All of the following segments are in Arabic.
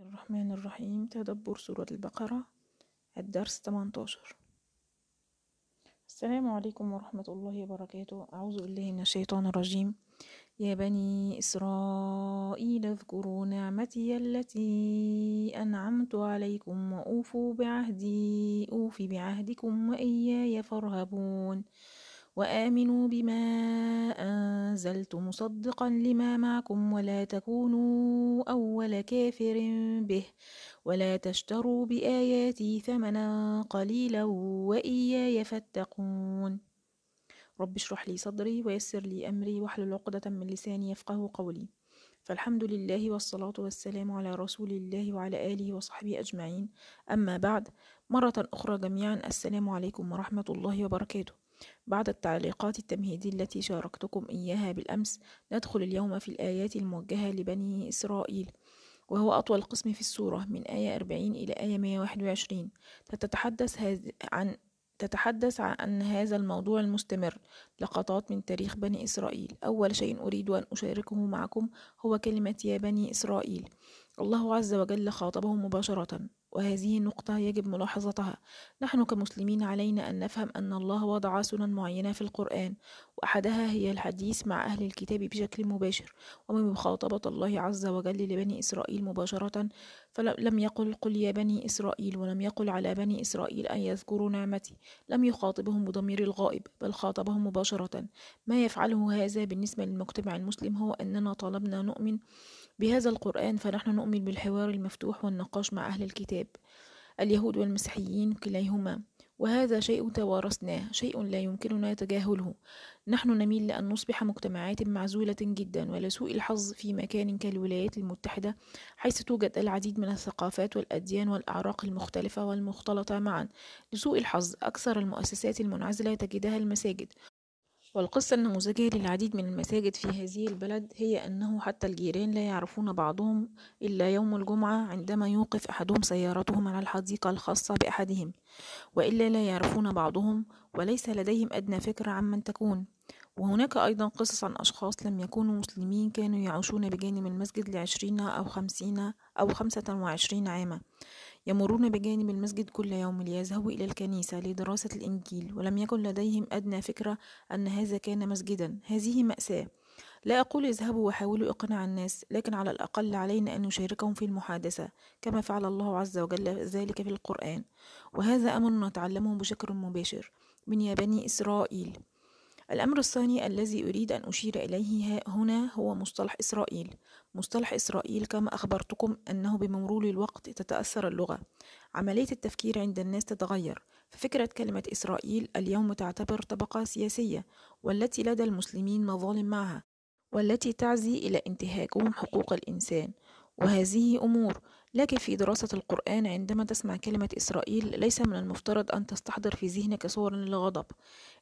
الرحمن الرحيم تدبر سورة البقرة الدرس 18 السلام عليكم ورحمة الله وبركاته. أعوذ بالله من الشيطان الرجيم. يا بني إسرائيل اذكروا نعمتي التي أنعمت عليكم وأوفوا بعهدي أوف بعهدكم وإياي فارهبون. وآمنوا بما أنزلت مصدقا لما معكم ولا تكونوا أول كافر به ولا تشتروا بآياتي ثمنا قليلا وإياي فاتقون. رب اشرح لي صدري ويسر لي أمري واحلل عقدة من لساني يفقه قولي. فالحمد لله والصلاة والسلام على رسول الله وعلى آله وصحبه أجمعين. أما بعد مرة أخرى جميعا السلام عليكم ورحمة الله وبركاته. بعد التعليقات التمهيدية التي شاركتكم إياها بالأمس ندخل اليوم في الآيات الموجهة لبني إسرائيل وهو أطول قسم في السورة من آية 40 إلى آية 121 تتحدث عن تتحدث عن هذا الموضوع المستمر. لقطات من تاريخ بني إسرائيل. أول شيء أريد أن أشاركه معكم هو كلمة يا بني إسرائيل. الله عز وجل خاطبهم مباشرة وهذه النقطة يجب ملاحظتها. نحن كمسلمين علينا أن نفهم أن الله وضع سنن معينة في القرآن وأحدها هي الحديث مع أهل الكتاب بشكل مباشر. ومن مخاطبة الله عز وجل لبني إسرائيل مباشرة فلم يقل قل يا بني إسرائيل ولم يقل على بني إسرائيل أن يذكروا نعمتي. لم يخاطبهم بضمير الغائب بل خاطبهم مباشرة. ما يفعله هذا بالنسبة للمجتمع المسلم هو أننا طلبنا نؤمن بهذا القرآن فنحن نؤمن بالحوار المفتوح والنقاش مع أهل الكتاب. اليهود والمسيحيين كليهما. وهذا شيء توارثناه شيء لا يمكننا تجاهله. نحن نميل لأن نصبح مجتمعات معزولة جدا ولسوء الحظ في مكان كالولايات المتحدة حيث توجد العديد من الثقافات والأديان والأعراق المختلفة والمختلطة معا. لسوء الحظ أكثر المؤسسات المنعزلة تجدها المساجد. والقصة النموذجية للعديد من المساجد في هذه البلد هي أنه حتى الجيران لا يعرفون بعضهم إلا يوم الجمعة عندما يوقف أحدهم سيارتهم على الحديقة الخاصة بأحدهم وإلا لا يعرفون بعضهم وليس لديهم أدنى فكرة عمن تكون. وهناك أيضا قصص عن أشخاص لم يكونوا مسلمين كانوا يعيشون بجانب المسجد لعشرين أو خمسين أو خمسة وعشرين عاما. يمرون بجانب المسجد كل يوم ليذهبوا إلى الكنيسة لدراسة الإنجيل ولم يكن لديهم أدنى فكرة أن هذا كان مسجدا. هذه مأساة. لا أقول اذهبوا وحاولوا إقناع الناس لكن على الأقل علينا أن نشاركهم في المحادثة كما فعل الله عز وجل ذلك في القرآن. وهذا أمر نتعلمه بشكل مباشر. من يا بني إسرائيل. الأمر الثاني الذي أريد أن أشير إليه هنا هو مصطلح إسرائيل. مصطلح إسرائيل كما أخبرتكم أنه بمرور الوقت تتأثر اللغة. عملية التفكير عند الناس تتغير. ففكرة كلمة إسرائيل اليوم تعتبر طبقة سياسية والتي لدى المسلمين مظالم معها والتي تعزي إلى انتهاكهم حقوق الإنسان. وهذه أمور لكن في دراسة القرآن عندما تسمع كلمة إسرائيل ليس من المفترض أن تستحضر في ذهنك صورا للغضب.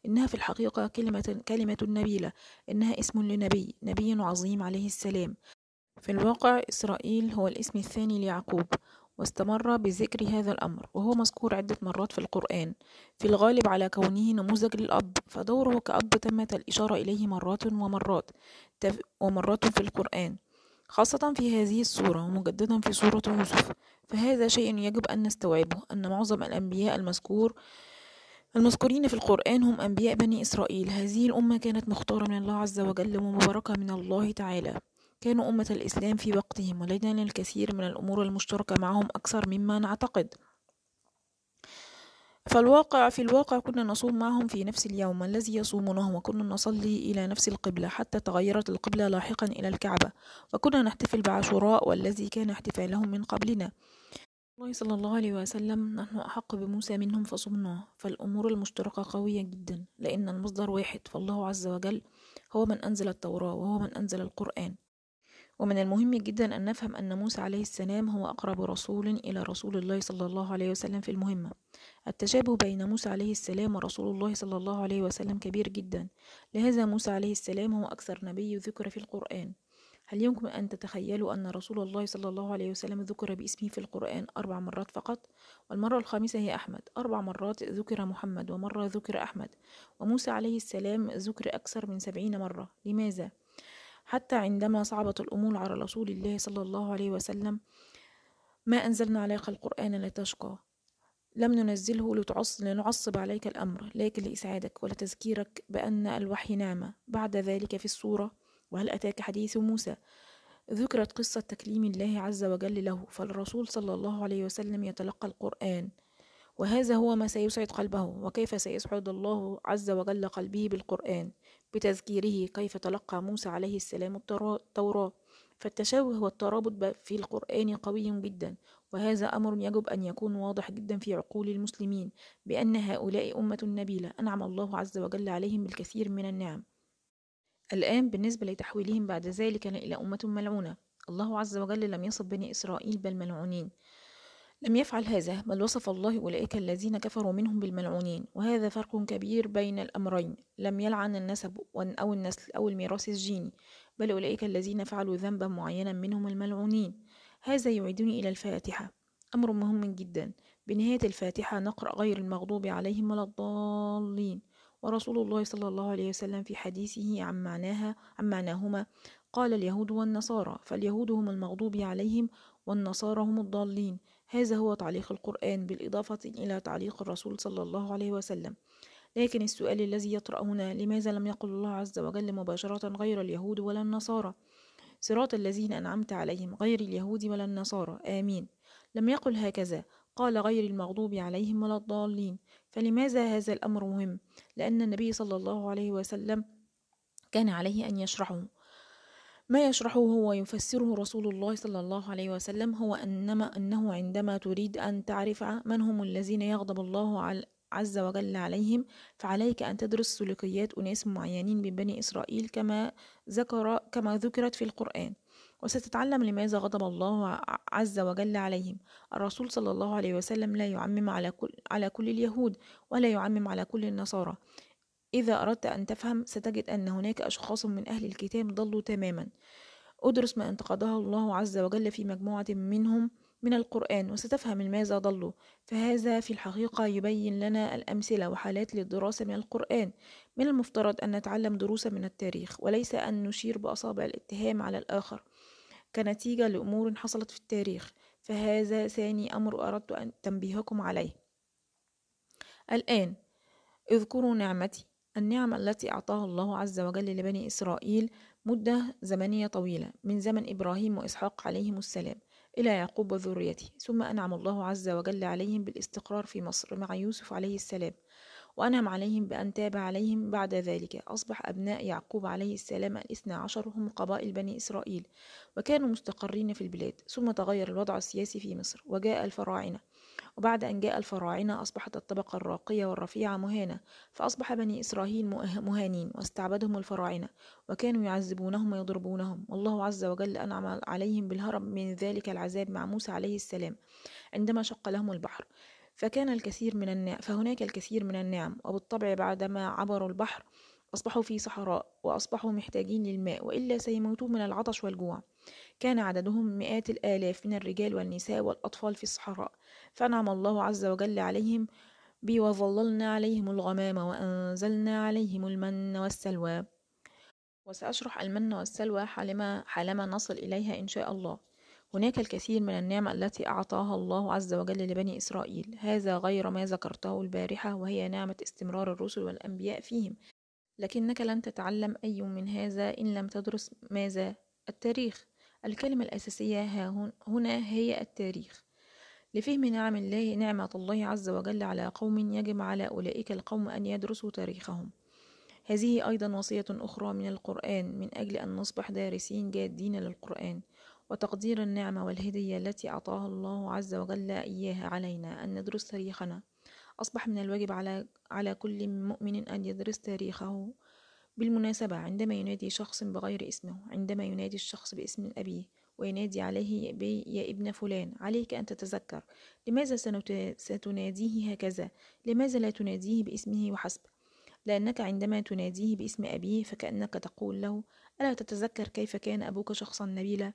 إنها في الحقيقة كلمة, كلمة نبيلة إنها اسم لنبي نبي عظيم عليه السلام. في الواقع إسرائيل هو الاسم الثاني ليعقوب واستمر بذكر هذا الأمر وهو مذكور عدة مرات في القرآن. في الغالب على كونه نموذج للأب فدوره كأب تمت الإشارة إليه مرات ومرات ومرات في القرآن. خاصة في هذه السورة ومجددا في سورة يوسف. فهذا شيء يجب أن نستوعبه أن معظم الأنبياء المذكور المذكورين في القرآن هم أنبياء بني إسرائيل. هذه الأمة كانت مختارة من الله عز وجل ومباركة من الله تعالى. كانوا أمة الإسلام في وقتهم ولدينا الكثير من الأمور المشتركة معهم أكثر مما نعتقد. فالواقع في الواقع كنا نصوم معهم في نفس اليوم الذي يصومونه وكنا نصلي إلى نفس القبلة حتى تغيرت القبلة لاحقا إلى الكعبة وكنا نحتفل بعاشوراء والذي كان احتفالهم من قبلنا. الله صلى الله عليه وسلم نحن أحق بموسى منهم فصمناه فالأمور المشتركة قوية جدا لأن المصدر واحد فالله عز وجل هو من أنزل التوراة وهو من أنزل القرآن. ومن المهم جدا أن نفهم أن موسى عليه السلام هو أقرب رسول إلى رسول الله صلى الله عليه وسلم في المهمة. التشابه بين موسى عليه السلام ورسول الله صلى الله عليه وسلم كبير جدا. لهذا موسى عليه السلام هو أكثر نبي ذكر في القرآن. هل يمكن أن تتخيلوا أن رسول الله صلى الله عليه وسلم ذكر باسمه في القرآن أربع مرات فقط؟ والمرة الخامسة هي أحمد. أربع مرات ذكر محمد ومرة ذكر أحمد. وموسى عليه السلام ذكر أكثر من سبعين مرة. لماذا؟ حتى عندما صعبت الأمور على رسول الله صلى الله عليه وسلم ما أنزلنا عليك القرآن لتشقى. لم ننزله لتعص لنعصب عليك الأمر لكن لإسعادك ولتذكيرك بأن الوحي نعمة بعد ذلك في السورة وهل أتاك حديث موسى؟ ذكرت قصة تكليم الله عز وجل له فالرسول صلى الله عليه وسلم يتلقى القرآن. وهذا هو ما سيسعد قلبه وكيف سيسعد الله عز وجل قلبه بالقرآن؟ بتذكيره كيف تلقى موسى عليه السلام التوراة. فالتشابه والترابط في القرآن قوي جدا وهذا أمر يجب أن يكون واضح جدا في عقول المسلمين بأن هؤلاء أمة نبيلة أنعم الله عز وجل عليهم بالكثير من النعم. الآن بالنسبة لتحويلهم بعد ذلك إلى أمة ملعونة الله عز وجل لم يصف بني إسرائيل بل ملعونين لم يفعل هذا بل وصف الله أولئك الذين كفروا منهم بالملعونين وهذا فرق كبير بين الأمرين لم يلعن النسب أو النسل أو الميراث الجيني بل أولئك الذين فعلوا ذنبا معينا منهم الملعونين. هذا يعيدني إلى الفاتحة. أمر مهم جدا. بنهاية الفاتحة نقرأ غير المغضوب عليهم ولا الضالين. ورسول الله صلى الله عليه وسلم في حديثه عن معناها عن معناهما قال اليهود والنصارى فاليهود هم المغضوب عليهم والنصارى هم الضالين. هذا هو تعليق القرآن بالإضافة إلى تعليق الرسول صلى الله عليه وسلم. لكن السؤال الذي يطرأ هنا لماذا لم يقل الله عز وجل مباشرة غير اليهود ولا النصارى؟ صراط الذين أنعمت عليهم غير اليهود ولا النصارى آمين. لم يقل هكذا قال غير المغضوب عليهم ولا الضالين. فلماذا هذا الأمر مهم؟ لأن النبي صلى الله عليه وسلم كان عليه أن يشرحه. ما يشرحه ويفسره رسول الله صلى الله عليه وسلم هو أنما أنه عندما تريد أن تعرف من هم الذين يغضب الله عز وجل عليهم فعليك أن تدرس سلوكيات أناس معينين من بني إسرائيل كما ذكر كما ذكرت في القرآن. وستتعلم لماذا غضب الله عز وجل عليهم. الرسول صلى الله عليه وسلم لا يعمم على كل, على كل اليهود ولا يعمم على كل النصارى. إذا أردت أن تفهم ستجد أن هناك أشخاص من أهل الكتاب ضلوا تماما. أدرس ما انتقدها الله عز وجل في مجموعة منهم. من القرآن وستفهم لماذا ضلوا. فهذا في الحقيقة يبين لنا الأمثلة وحالات للدراسة من القرآن. من المفترض أن نتعلم دروسا من التاريخ وليس أن نشير بأصابع الاتهام على الآخر. كنتيجة لأمور حصلت في التاريخ فهذا ثاني أمر أردت أن تنبيهكم عليه. الآن اذكروا نعمتي. النعمة التي أعطاها الله عز وجل لبني إسرائيل مدة زمنية طويلة من زمن إبراهيم وإسحاق عليهم السلام. إلى يعقوب وذريته. ثم أنعم الله عز وجل عليهم بالاستقرار في مصر مع يوسف عليه السلام وأنعم عليهم بأن تاب عليهم بعد ذلك. أصبح أبناء يعقوب عليه السلام الاثنى عشر هم قبائل بني إسرائيل وكانوا مستقرين في البلاد. ثم تغير الوضع السياسي في مصر وجاء الفراعنة. وبعد أن جاء الفراعنة أصبحت الطبقة الراقية والرفيعة مهانة فأصبح بني إسرائيل مهانين واستعبدهم الفراعنة وكانوا يعذبونهم ويضربونهم. والله عز وجل أنعم عليهم بالهرب من ذلك العذاب مع موسى عليه السلام عندما شق لهم البحر. فكان الكثير من النعم فهناك الكثير من النعم وبالطبع بعدما عبروا البحر أصبحوا في صحراء وأصبحوا محتاجين للماء وإلا سيموتوا من العطش والجوع. كان عددهم مئات الآلاف من الرجال والنساء والأطفال في الصحراء. فأنعم الله عز وجل عليهم بي وظللنا عليهم الغمام وأنزلنا عليهم المن والسلوى. وسأشرح المن والسلوى حالما, حالما نصل إليها إن شاء الله. هناك الكثير من النعمة التي أعطاها الله عز وجل لبني إسرائيل. هذا غير ما ذكرته البارحة وهي نعمة استمرار الرسل والأنبياء فيهم. لكنك لن تتعلم أي من هذا إن لم تدرس ماذا؟ التاريخ. الكلمة الأساسية هنا هي التاريخ. لفهم نعم الله نعمة الله عز وجل على قوم يجب على أولئك القوم أن يدرسوا تاريخهم. هذه أيضا وصية أخرى من القرآن من أجل أن نصبح دارسين جادين للقرآن. وتقدير النعمة والهدية التي أعطاها الله عز وجل إياها علينا أن ندرس تاريخنا. أصبح من الواجب على على كل مؤمن أن يدرس تاريخه بالمناسبة عندما ينادي شخص بغير اسمه عندما ينادي الشخص باسم أبيه. وينادي عليه يا ابن فلان عليك أن تتذكر. لماذا ستناديه هكذا؟ لماذا لا تناديه باسمه وحسب؟ لأنك عندما تناديه باسم أبيه فكأنك تقول له ألا تتذكر كيف كان أبوك شخصا نبيلا؟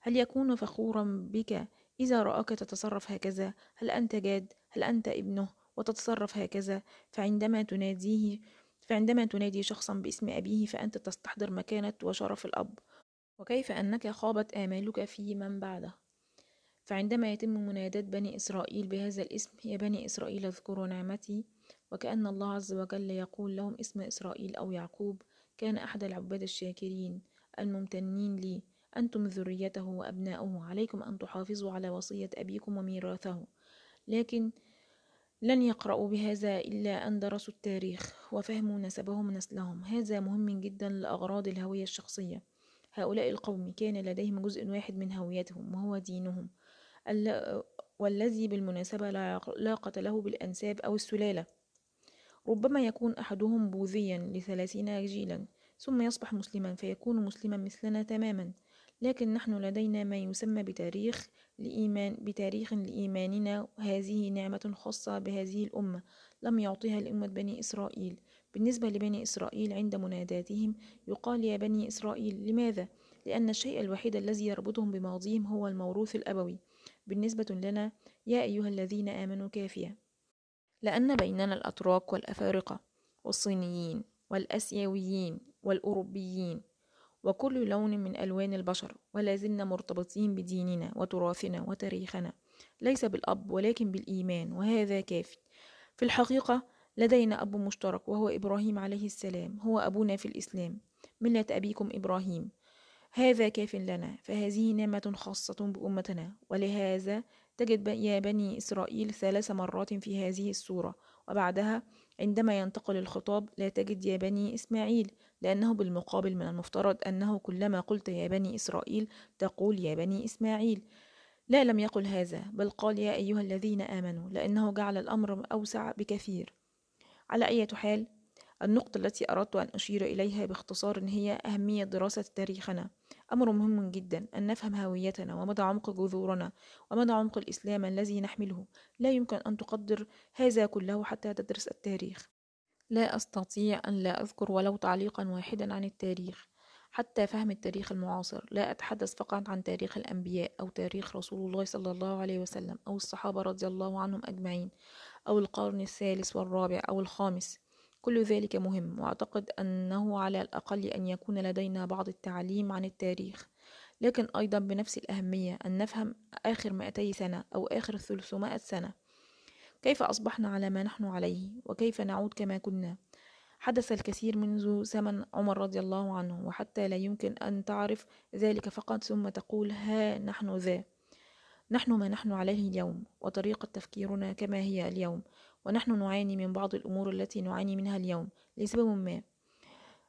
هل يكون فخورا بك إذا رآك تتصرف هكذا؟ هل أنت جاد؟ هل أنت ابنه؟ وتتصرف هكذا. فعندما تناديه فعندما تنادي شخصا باسم أبيه فأنت تستحضر مكانة وشرف الأب. وكيف أنك خابت آمالك في من بعده؟ فعندما يتم مناداة بني إسرائيل بهذا الاسم يا بني إسرائيل اذكروا نعمتي وكأن الله عز وجل يقول لهم اسم إسرائيل أو يعقوب كان أحد العباد الشاكرين الممتنين لي أنتم ذريته وأبناؤه عليكم أن تحافظوا على وصية أبيكم وميراثه. لكن لن يقرأوا بهذا إلا أن درسوا التاريخ وفهموا نسبهم ونسلهم. هذا مهم جدا لأغراض الهوية الشخصية. هؤلاء القوم كان لديهم جزء واحد من هويتهم وهو دينهم. والذي بالمناسبة لا علاقة له بالأنساب أو السلالة. ربما يكون أحدهم بوذيا لثلاثين جيلا ثم يصبح مسلما فيكون مسلما مثلنا تماما. لكن نحن لدينا ما يسمى بتاريخ لإيمان بتاريخ لإيماننا هذه نعمة خاصة بهذه الأمة. لم يعطيها لأمة بني إسرائيل. بالنسبة لبني إسرائيل عند مناداتهم يقال يا بني إسرائيل لماذا؟ لأن الشيء الوحيد الذي يربطهم بماضيهم هو الموروث الأبوي. بالنسبة لنا يا أيها الذين آمنوا كافية. لأن بيننا الأتراك والأفارقة والصينيين والأسيويين والأوروبيين وكل لون من ألوان البشر ولا زلنا مرتبطين بديننا وتراثنا وتاريخنا. ليس بالأب ولكن بالإيمان وهذا كافي. في الحقيقة لدينا أب مشترك وهو إبراهيم عليه السلام هو أبونا في الإسلام. ملة أبيكم إبراهيم. هذا كاف لنا فهذه نعمة خاصة بأمتنا. ولهذا تجد يا بني إسرائيل ثلاث مرات في هذه السورة. وبعدها عندما ينتقل الخطاب لا تجد يا بني إسماعيل لأنه بالمقابل من المفترض أنه كلما قلت يا بني إسرائيل تقول يا بني إسماعيل. لا لم يقل هذا بل قال يا أيها الذين آمنوا لأنه جعل الأمر أوسع بكثير. على أي حال النقطة التي أردت أن أشير إليها باختصار هي أهمية دراسة تاريخنا. أمر مهم جدا أن نفهم هويتنا ومدى عمق جذورنا ومدى عمق الإسلام الذي نحمله. لا يمكن أن تقدر هذا كله حتى تدرس التاريخ. لا أستطيع أن لا أذكر ولو تعليقا واحدا عن التاريخ حتى فهم التاريخ المعاصر. لا أتحدث فقط عن تاريخ الأنبياء أو تاريخ رسول الله صلى الله عليه وسلم أو الصحابة رضي الله عنهم أجمعين. أو القرن الثالث والرابع أو الخامس. كل ذلك مهم وأعتقد أنه على الأقل أن يكون لدينا بعض التعليم عن التاريخ. لكن أيضا بنفس الأهمية أن نفهم آخر 200 سنة أو آخر 300 سنة. كيف أصبحنا على ما نحن عليه؟ وكيف نعود كما كنا؟ حدث الكثير منذ زمن عمر رضي الله عنه وحتى لا يمكن أن تعرف ذلك فقط ثم تقول ها نحن ذا. نحن ما نحن عليه اليوم وطريقة تفكيرنا كما هي اليوم ونحن نعاني من بعض الأمور التي نعاني منها اليوم لسبب ما.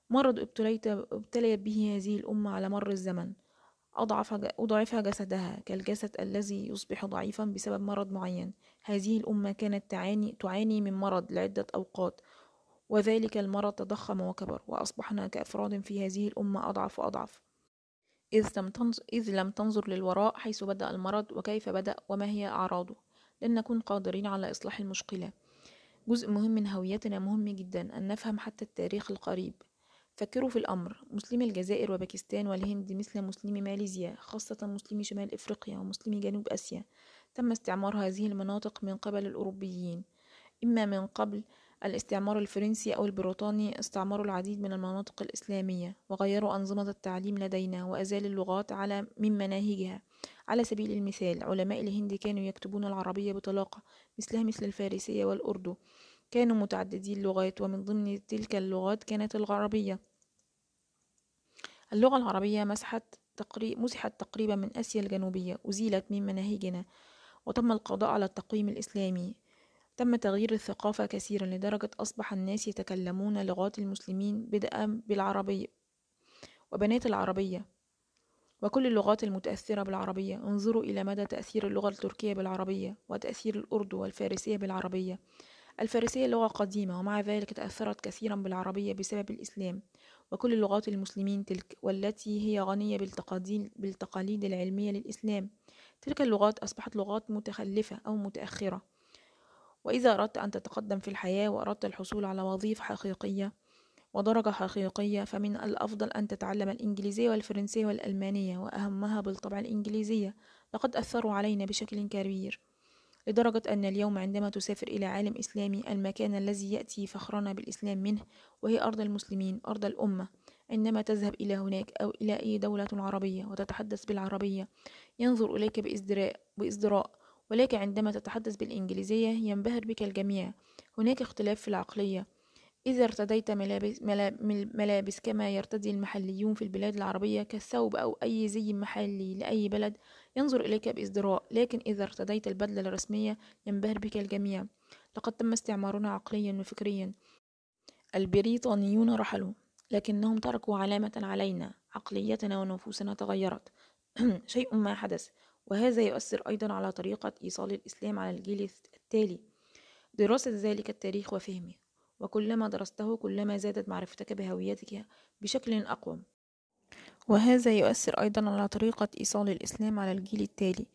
مرض ابتليت ابتليت به هذه الأمة على مر الزمن. أضعف أضعف جسدها كالجسد الذي يصبح ضعيفا بسبب مرض معين. هذه الأمة كانت تعاني تعاني من مرض لعدة أوقات وذلك المرض تضخم وكبر وأصبحنا كأفراد في هذه الأمة أضعف وأضعف. إذ لم تنظر, إذ لم تنظر للوراء حيث بدأ المرض وكيف بدأ وما هي أعراضه لن نكون قادرين على إصلاح المشكلة. جزء مهم من هويتنا مهم جدا أن نفهم حتى التاريخ القريب. فكروا في الأمر مسلمي الجزائر وباكستان والهند مثل مسلمي ماليزيا خاصة مسلمي شمال إفريقيا ومسلمي جنوب آسيا. تم استعمار هذه المناطق من قبل الأوروبيين إما من قبل الاستعمار الفرنسي أو البريطاني استعمروا العديد من المناطق الإسلامية وغيروا أنظمة التعليم لدينا وأزالوا اللغات على من مناهجها. على سبيل المثال علماء الهند كانوا يكتبون العربية بطلاقة مثلها مثل الفارسية والأردو. كانوا متعددي اللغات ومن ضمن تلك اللغات كانت العربية. اللغة العربية مسحت تقريب مسحت تقريبا من آسيا الجنوبية أزيلت من مناهجنا وتم القضاء على التقويم الإسلامي. تم تغيير الثقافة كثيرا لدرجة أصبح الناس يتكلمون لغات المسلمين بدءا بالعربية وبنات العربية وكل اللغات المتأثرة بالعربية. انظروا إلى مدى تأثير اللغة التركية بالعربية وتأثير الأردو والفارسية بالعربية. الفارسية لغة قديمة ومع ذلك تأثرت كثيرا بالعربية بسبب الإسلام وكل لغات المسلمين تلك والتي هي غنية بالتقاليد, العلمية للإسلام. تلك اللغات أصبحت لغات متخلفة أو متأخرة. وإذا أردت أن تتقدم في الحياة وأردت الحصول على وظيفة حقيقية ودرجة حقيقية فمن الأفضل أن تتعلم الإنجليزية والفرنسية والألمانية وأهمها بالطبع الإنجليزية. لقد أثروا علينا بشكل كبير لدرجة أن اليوم عندما تسافر إلى عالم إسلامي المكان الذي يأتي فخرنا بالإسلام منه وهي أرض المسلمين أرض الأمة. عندما تذهب إلى هناك أو إلى أي دولة عربية وتتحدث بالعربية ينظر إليك بإزدراء, بإزدراء ولكن عندما تتحدث بالإنجليزية ينبهر بك الجميع. هناك اختلاف في العقلية. إذا ارتديت ملابس, ملابس كما يرتدي المحليون في البلاد العربية كالثوب أو أي زي محلي لأي بلد ينظر إليك بإزدراء. لكن إذا ارتديت البدلة الرسمية ينبهر بك الجميع. لقد تم استعمارنا عقليا وفكريا. البريطانيون رحلوا لكنهم تركوا علامة علينا. عقليتنا ونفوسنا تغيرت. شيء ما حدث. وهذا يؤثر أيضا على طريقة إيصال الإسلام على الجيل التالي. دراسة ذلك التاريخ وفهمه. وكلما درسته كلما زادت معرفتك بهويتك بشكل أقوى وهذا يؤثر أيضا على طريقة إيصال الإسلام على الجيل التالي.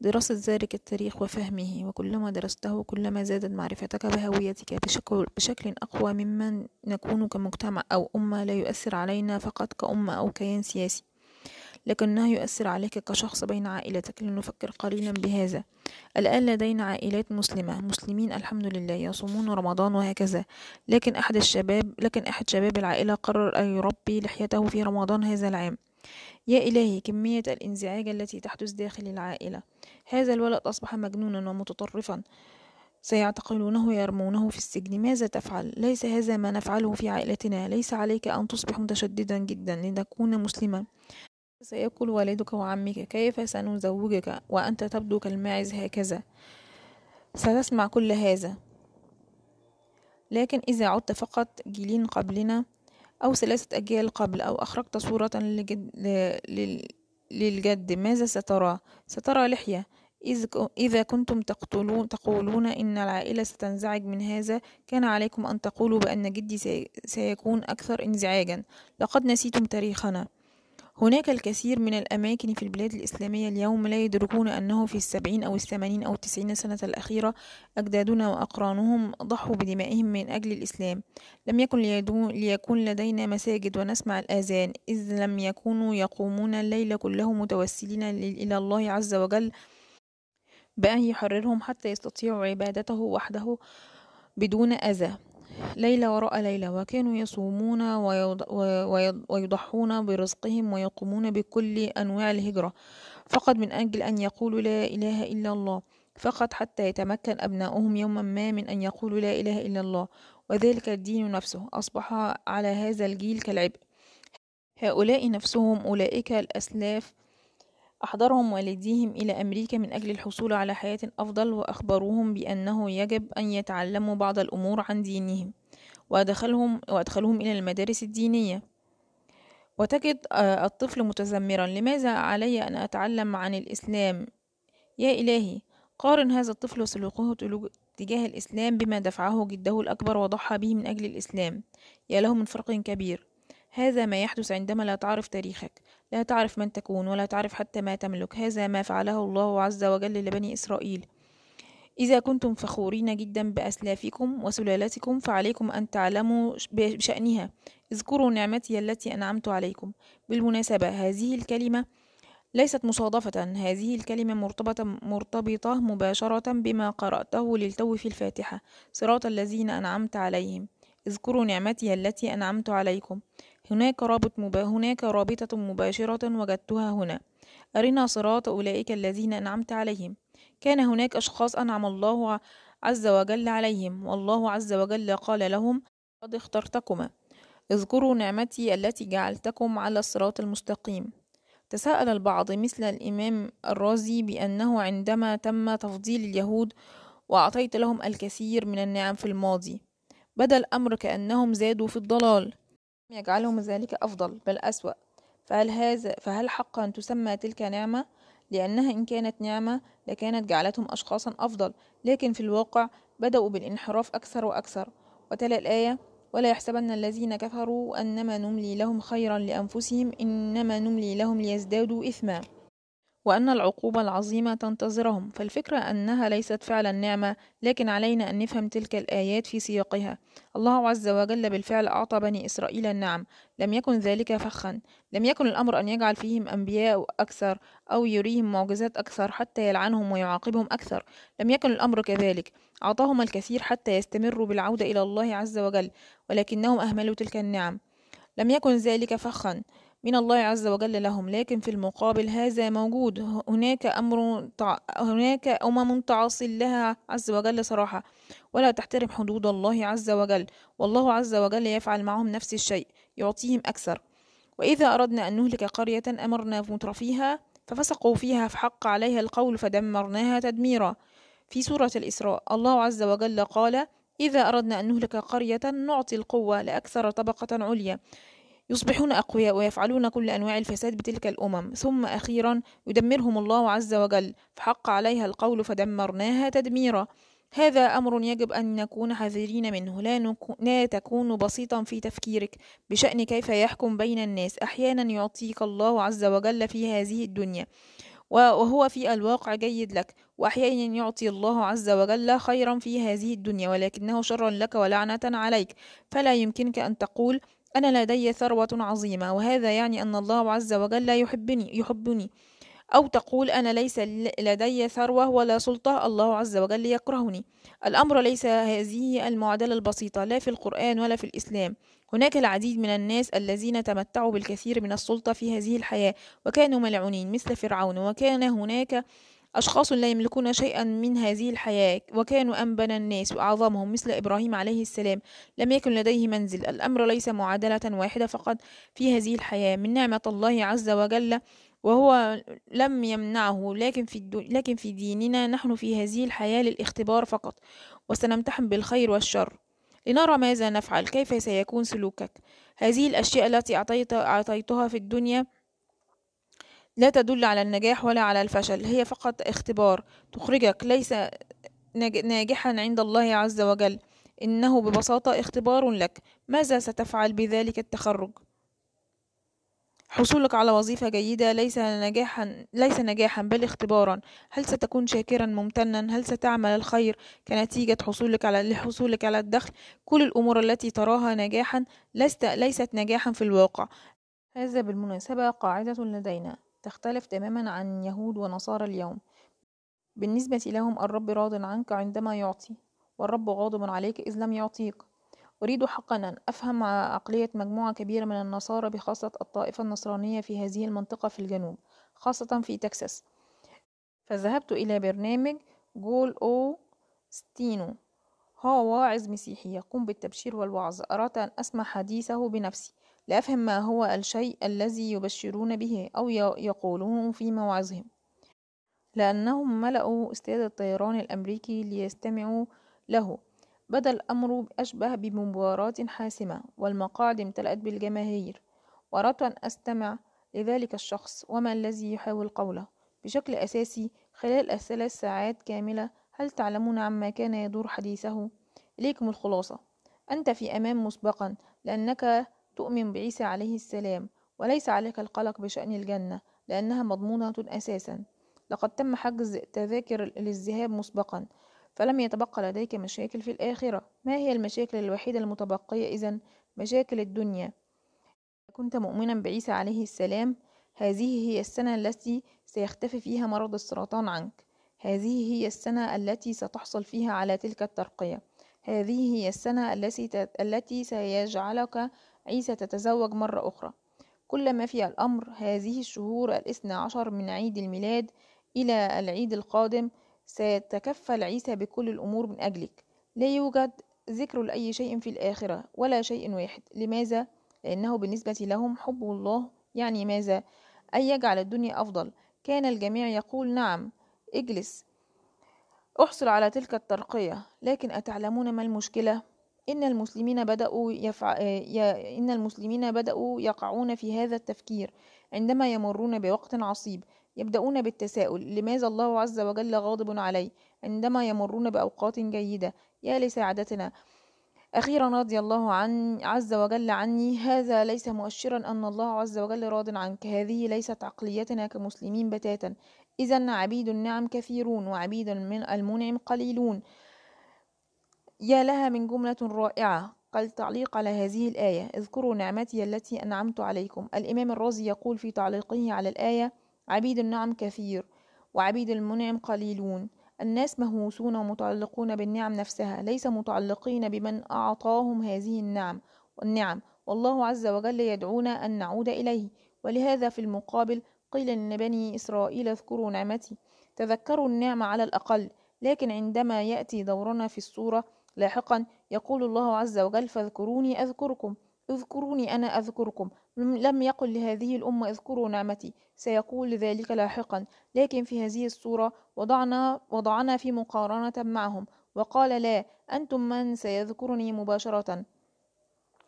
دراسة ذلك التاريخ وفهمه. وكلما درسته كلما زادت معرفتك بهويتك بشكل, بشكل أقوى مما نكون كمجتمع أو أمة لا يؤثر علينا فقط كأمة أو كيان سياسي. لكنه يؤثر عليك كشخص بين عائلتك لنفكر قليلا بهذا. الآن لدينا عائلات مسلمة. مسلمين الحمد لله يصومون رمضان وهكذا. لكن أحد الشباب لكن أحد شباب العائلة قرر أن يربي لحيته في رمضان هذا العام. يا إلهي كمية الانزعاج التي تحدث داخل العائلة. هذا الولد أصبح مجنونا ومتطرفا. سيعتقلونه ويرمونه في السجن. ماذا تفعل؟ ليس هذا ما نفعله في عائلتنا. ليس عليك أن تصبح متشددا جدا لنكون مسلما. سيقول والدك وعمك كيف سنزوجك وأنت تبدو كالماعز هكذا؟ ستسمع كل هذا. لكن إذا عدت فقط جيلين قبلنا أو ثلاثة أجيال قبل أو أخرجت صورة للجد, للجد ماذا سترى؟ سترى لحية. إذا كنتم تقتلون تقولون إن العائلة ستنزعج من هذا كان عليكم أن تقولوا بأن جدي سيكون أكثر انزعاجا. لقد نسيتم تاريخنا. هناك الكثير من الأماكن في البلاد الإسلامية اليوم لا يدركون أنه في السبعين أو الثمانين أو التسعين سنة الأخيرة أجدادنا وأقرانهم ضحوا بدمائهم من أجل الإسلام. لم يكن ليكون لدينا مساجد ونسمع الآذان إذ لم يكونوا يقومون الليل كله متوسلين إلى الله عز وجل بأن يحررهم حتى يستطيعوا عبادته وحده بدون أذى. ليلة وراء ليلة وكانوا يصومون ويضحون برزقهم ويقومون بكل أنواع الهجرة. فقط من أجل أن يقولوا لا إله إلا الله. فقط حتى يتمكن أبناؤهم يوما ما من أن يقولوا لا إله إلا الله. وذلك الدين نفسه. أصبح على هذا الجيل كالعبء. هؤلاء نفسهم أولئك الأسلاف أحضرهم والديهم إلى أمريكا من أجل الحصول على حياة أفضل وأخبروهم بأنه يجب أن يتعلموا بعض الأمور عن دينهم وأدخلهم, وأدخلهم إلى المدارس الدينية. وتجد آه، الطفل متذمرا لماذا علي أن أتعلم عن الإسلام؟ يا إلهي قارن هذا الطفل وسلوكه تجاه الإسلام بما دفعه جده الأكبر وضحى به من أجل الإسلام. يا له من فرق كبير. هذا ما يحدث عندما لا تعرف تاريخك. لا تعرف من تكون ولا تعرف حتى ما تملك. هذا ما فعله الله عز وجل لبني إسرائيل. إذا كنتم فخورين جدا بأسلافكم وسلالتكم فعليكم أن تعلموا بشأنها. اذكروا نعمتي التي أنعمت عليكم. بالمناسبة هذه الكلمة ليست مصادفة. هذه الكلمة مرتبطة, مرتبطة مباشرة بما قرأته للتو في الفاتحة. صراط الذين أنعمت عليهم. اذكروا نعمتي التي أنعمت عليكم. هناك رابط مبا... هناك رابطة مباشرة وجدتها هنا. أرنا صراط أولئك الذين أنعمت عليهم. كان هناك أشخاص أنعم الله عز وجل عليهم والله عز وجل قال لهم قد اخترتكما. اذكروا نعمتي التي جعلتكم على الصراط المستقيم. تساءل البعض مثل الإمام الرازي بأنه عندما تم تفضيل اليهود وأعطيت لهم الكثير من النعم في الماضي بدا الأمر كأنهم زادوا في الضلال. يجعلهم ذلك أفضل بل أسوأ. فهل هذا فهل حقا تسمى تلك نعمة؟ لأنها إن كانت نعمة لكانت جعلتهم أشخاصا أفضل. لكن في الواقع بدأوا بالانحراف أكثر وأكثر. وتلا الآية ولا يحسبن الذين كفروا أنما نملي لهم خيرا لأنفسهم إنما نملي لهم ليزدادوا إثما وأن العقوبة العظيمة تنتظرهم فالفكرة أنها ليست فعلا نعمة لكن علينا أن نفهم تلك الآيات في سياقها. الله عز وجل بالفعل أعطى بني إسرائيل النعم. لم يكن ذلك فخا. لم يكن الأمر أن يجعل فيهم أنبياء أكثر أو يريهم معجزات أكثر حتى يلعنهم ويعاقبهم أكثر. لم يكن الأمر كذلك. أعطاهم الكثير حتى يستمروا بالعودة إلى الله عز وجل ولكنهم أهملوا تلك النعم. لم يكن ذلك فخا. من الله عز وجل لهم لكن في المقابل هذا موجود. هناك أمر هناك أمم تعصي الله عز وجل صراحة. ولا تحترم حدود الله عز وجل. والله عز وجل يفعل معهم نفس الشيء يعطيهم أكثر. وإذا أردنا أن نهلك قرية أمرنا مترفيها ففسقوا فيها فحق عليها القول فدمرناها تدميرا. في سورة الإسراء الله عز وجل قال إذا أردنا أن نهلك قرية نعطي القوة لأكثر طبقة عليا. يصبحون أقوياء ويفعلون كل أنواع الفساد بتلك الأمم. ثم أخيرا يدمرهم الله عز وجل. فحق عليها القول فدمرناها تدميرا. هذا أمر يجب أن نكون حذرين منه. لا, نكو لا تكون بسيطا في تفكيرك بشأن كيف يحكم بين الناس. أحيانا يعطيك الله عز وجل في هذه الدنيا وهو في الواقع جيد لك. وأحيانا يعطي الله عز وجل خيرا في هذه الدنيا ولكنه شرا لك ولعنة عليك. فلا يمكنك أن تقول أنا لدي ثروة عظيمة وهذا يعني أن الله عز وجل يحبني يحبني. أو تقول أنا ليس لدي ثروة ولا سلطة الله عز وجل يكرهني. الأمر ليس هذه المعادلة البسيطة لا في القرآن ولا في الإسلام. هناك العديد من الناس الذين تمتعوا بالكثير من السلطة في هذه الحياة وكانوا ملعونين مثل فرعون وكان هناك أشخاص لا يملكون شيئا من هذه الحياة وكانوا أنبن الناس وأعظمهم مثل إبراهيم عليه السلام. لم يكن لديه منزل. الأمر ليس معادلة واحدة فقط في هذه الحياة. من نعمة الله عز وجل وهو لم يمنعه لكن في, الدو... لكن في ديننا نحن في هذه الحياة للاختبار فقط وسنمتحن بالخير والشر. لنرى ماذا نفعل. كيف سيكون سلوكك؟ هذه الأشياء التي أعطيت أعطيتها في الدنيا لا تدل على النجاح ولا على الفشل هي فقط اختبار تخرجك ليس ناجحا عند الله عز وجل. إنه ببساطة اختبار لك. ماذا ستفعل بذلك التخرج؟ حصولك على وظيفة جيدة ليس نجاحا ليس نجاحا بل اختبارا. هل ستكون شاكرا ممتنا؟ هل ستعمل الخير كنتيجة حصولك على لحصولك على الدخل؟ كل الأمور التي تراها نجاحا لست ليست نجاحا في الواقع. هذا بالمناسبة قاعدة لدينا. تختلف تماما عن يهود ونصارى اليوم. بالنسبة لهم الرب راض عنك عندما يعطي والرب غاضب عليك إذ لم يعطيك. أريد حقا أن أفهم عقلية مجموعة كبيرة من النصارى بخاصة الطائفة النصرانية في هذه المنطقة في الجنوب خاصة في تكساس. فذهبت إلى برنامج جول أو ستينو. هو واعظ مسيحي يقوم بالتبشير والوعظ. أردت أن أسمع حديثه بنفسي. لأفهم ما هو الشيء الذي يبشرون به أو يقولونه في مواعظهم لأنهم ملأوا استاد الطيران الأمريكي ليستمعوا له. بدا الأمر أشبه بمباراة حاسمة والمقاعد امتلأت بالجماهير. وأردت أن أستمع لذلك الشخص وما الذي يحاول قوله. بشكل أساسي خلال الثلاث ساعات كاملة هل تعلمون عما كان يدور حديثه؟ إليكم الخلاصة. أنت في أمان مسبقا لأنك تؤمن بعيسى عليه السلام وليس عليك القلق بشأن الجنة لأنها مضمونة أساسا. لقد تم حجز تذاكر للذهاب مسبقا فلم يتبقى لديك مشاكل في الآخرة. ما هي المشاكل الوحيدة المتبقية إذا؟ مشاكل الدنيا. كنت مؤمنا بعيسى عليه السلام هذه هي السنة التي سيختفي فيها مرض السرطان عنك. هذه هي السنة التي ستحصل فيها على تلك الترقية. هذه هي السنة التي التي سيجعلك عيسى تتزوج مرة أخرى كل ما في الأمر هذه الشهور الاثنى عشر من عيد الميلاد إلى العيد القادم سيتكفل عيسى بكل الأمور من أجلك لا يوجد ذكر لأي شيء في الآخرة ولا شيء واحد لماذا؟ لأنه بالنسبة لهم حب الله يعني ماذا؟ أن يجعل الدنيا أفضل كان الجميع يقول نعم اجلس أحصل على تلك الترقية لكن أتعلمون ما المشكلة؟ إن المسلمين بدأوا يفع... إن المسلمين بدأوا يقعون في هذا التفكير عندما يمرون بوقت عصيب يبدأون بالتساؤل لماذا الله عز وجل غاضب علي؟ عندما يمرون بأوقات جيدة يا لسعادتنا أخيرا رضي الله عن عز وجل عني هذا ليس مؤشرا أن الله عز وجل راض عنك هذه ليست عقليتنا كمسلمين بتاتا. إذا عبيد النعم كثيرون وعبيد من المنعم قليلون. يا لها من جملة رائعة قال تعليق على هذه الآية اذكروا نعمتي التي أنعمت عليكم. الإمام الرازي يقول في تعليقه على الآية عبيد النعم كثير وعبيد المنعم قليلون. الناس مهووسون ومتعلقون بالنعم نفسها ليس متعلقين بمن أعطاهم هذه النعم والنعم والله عز وجل يدعونا أن نعود إليه. ولهذا في المقابل قيل لبني بني إسرائيل اذكروا نعمتي. تذكروا النعمة على الأقل لكن عندما يأتي دورنا في الصورة لاحقا يقول الله عز وجل فاذكروني أذكركم اذكروني أنا أذكركم. لم يقل لهذه الأمة اذكروا نعمتي سيقول ذلك لاحقا. لكن في هذه الصورة وضعنا, وضعنا في مقارنة معهم وقال لا أنتم من سيذكرني مباشرة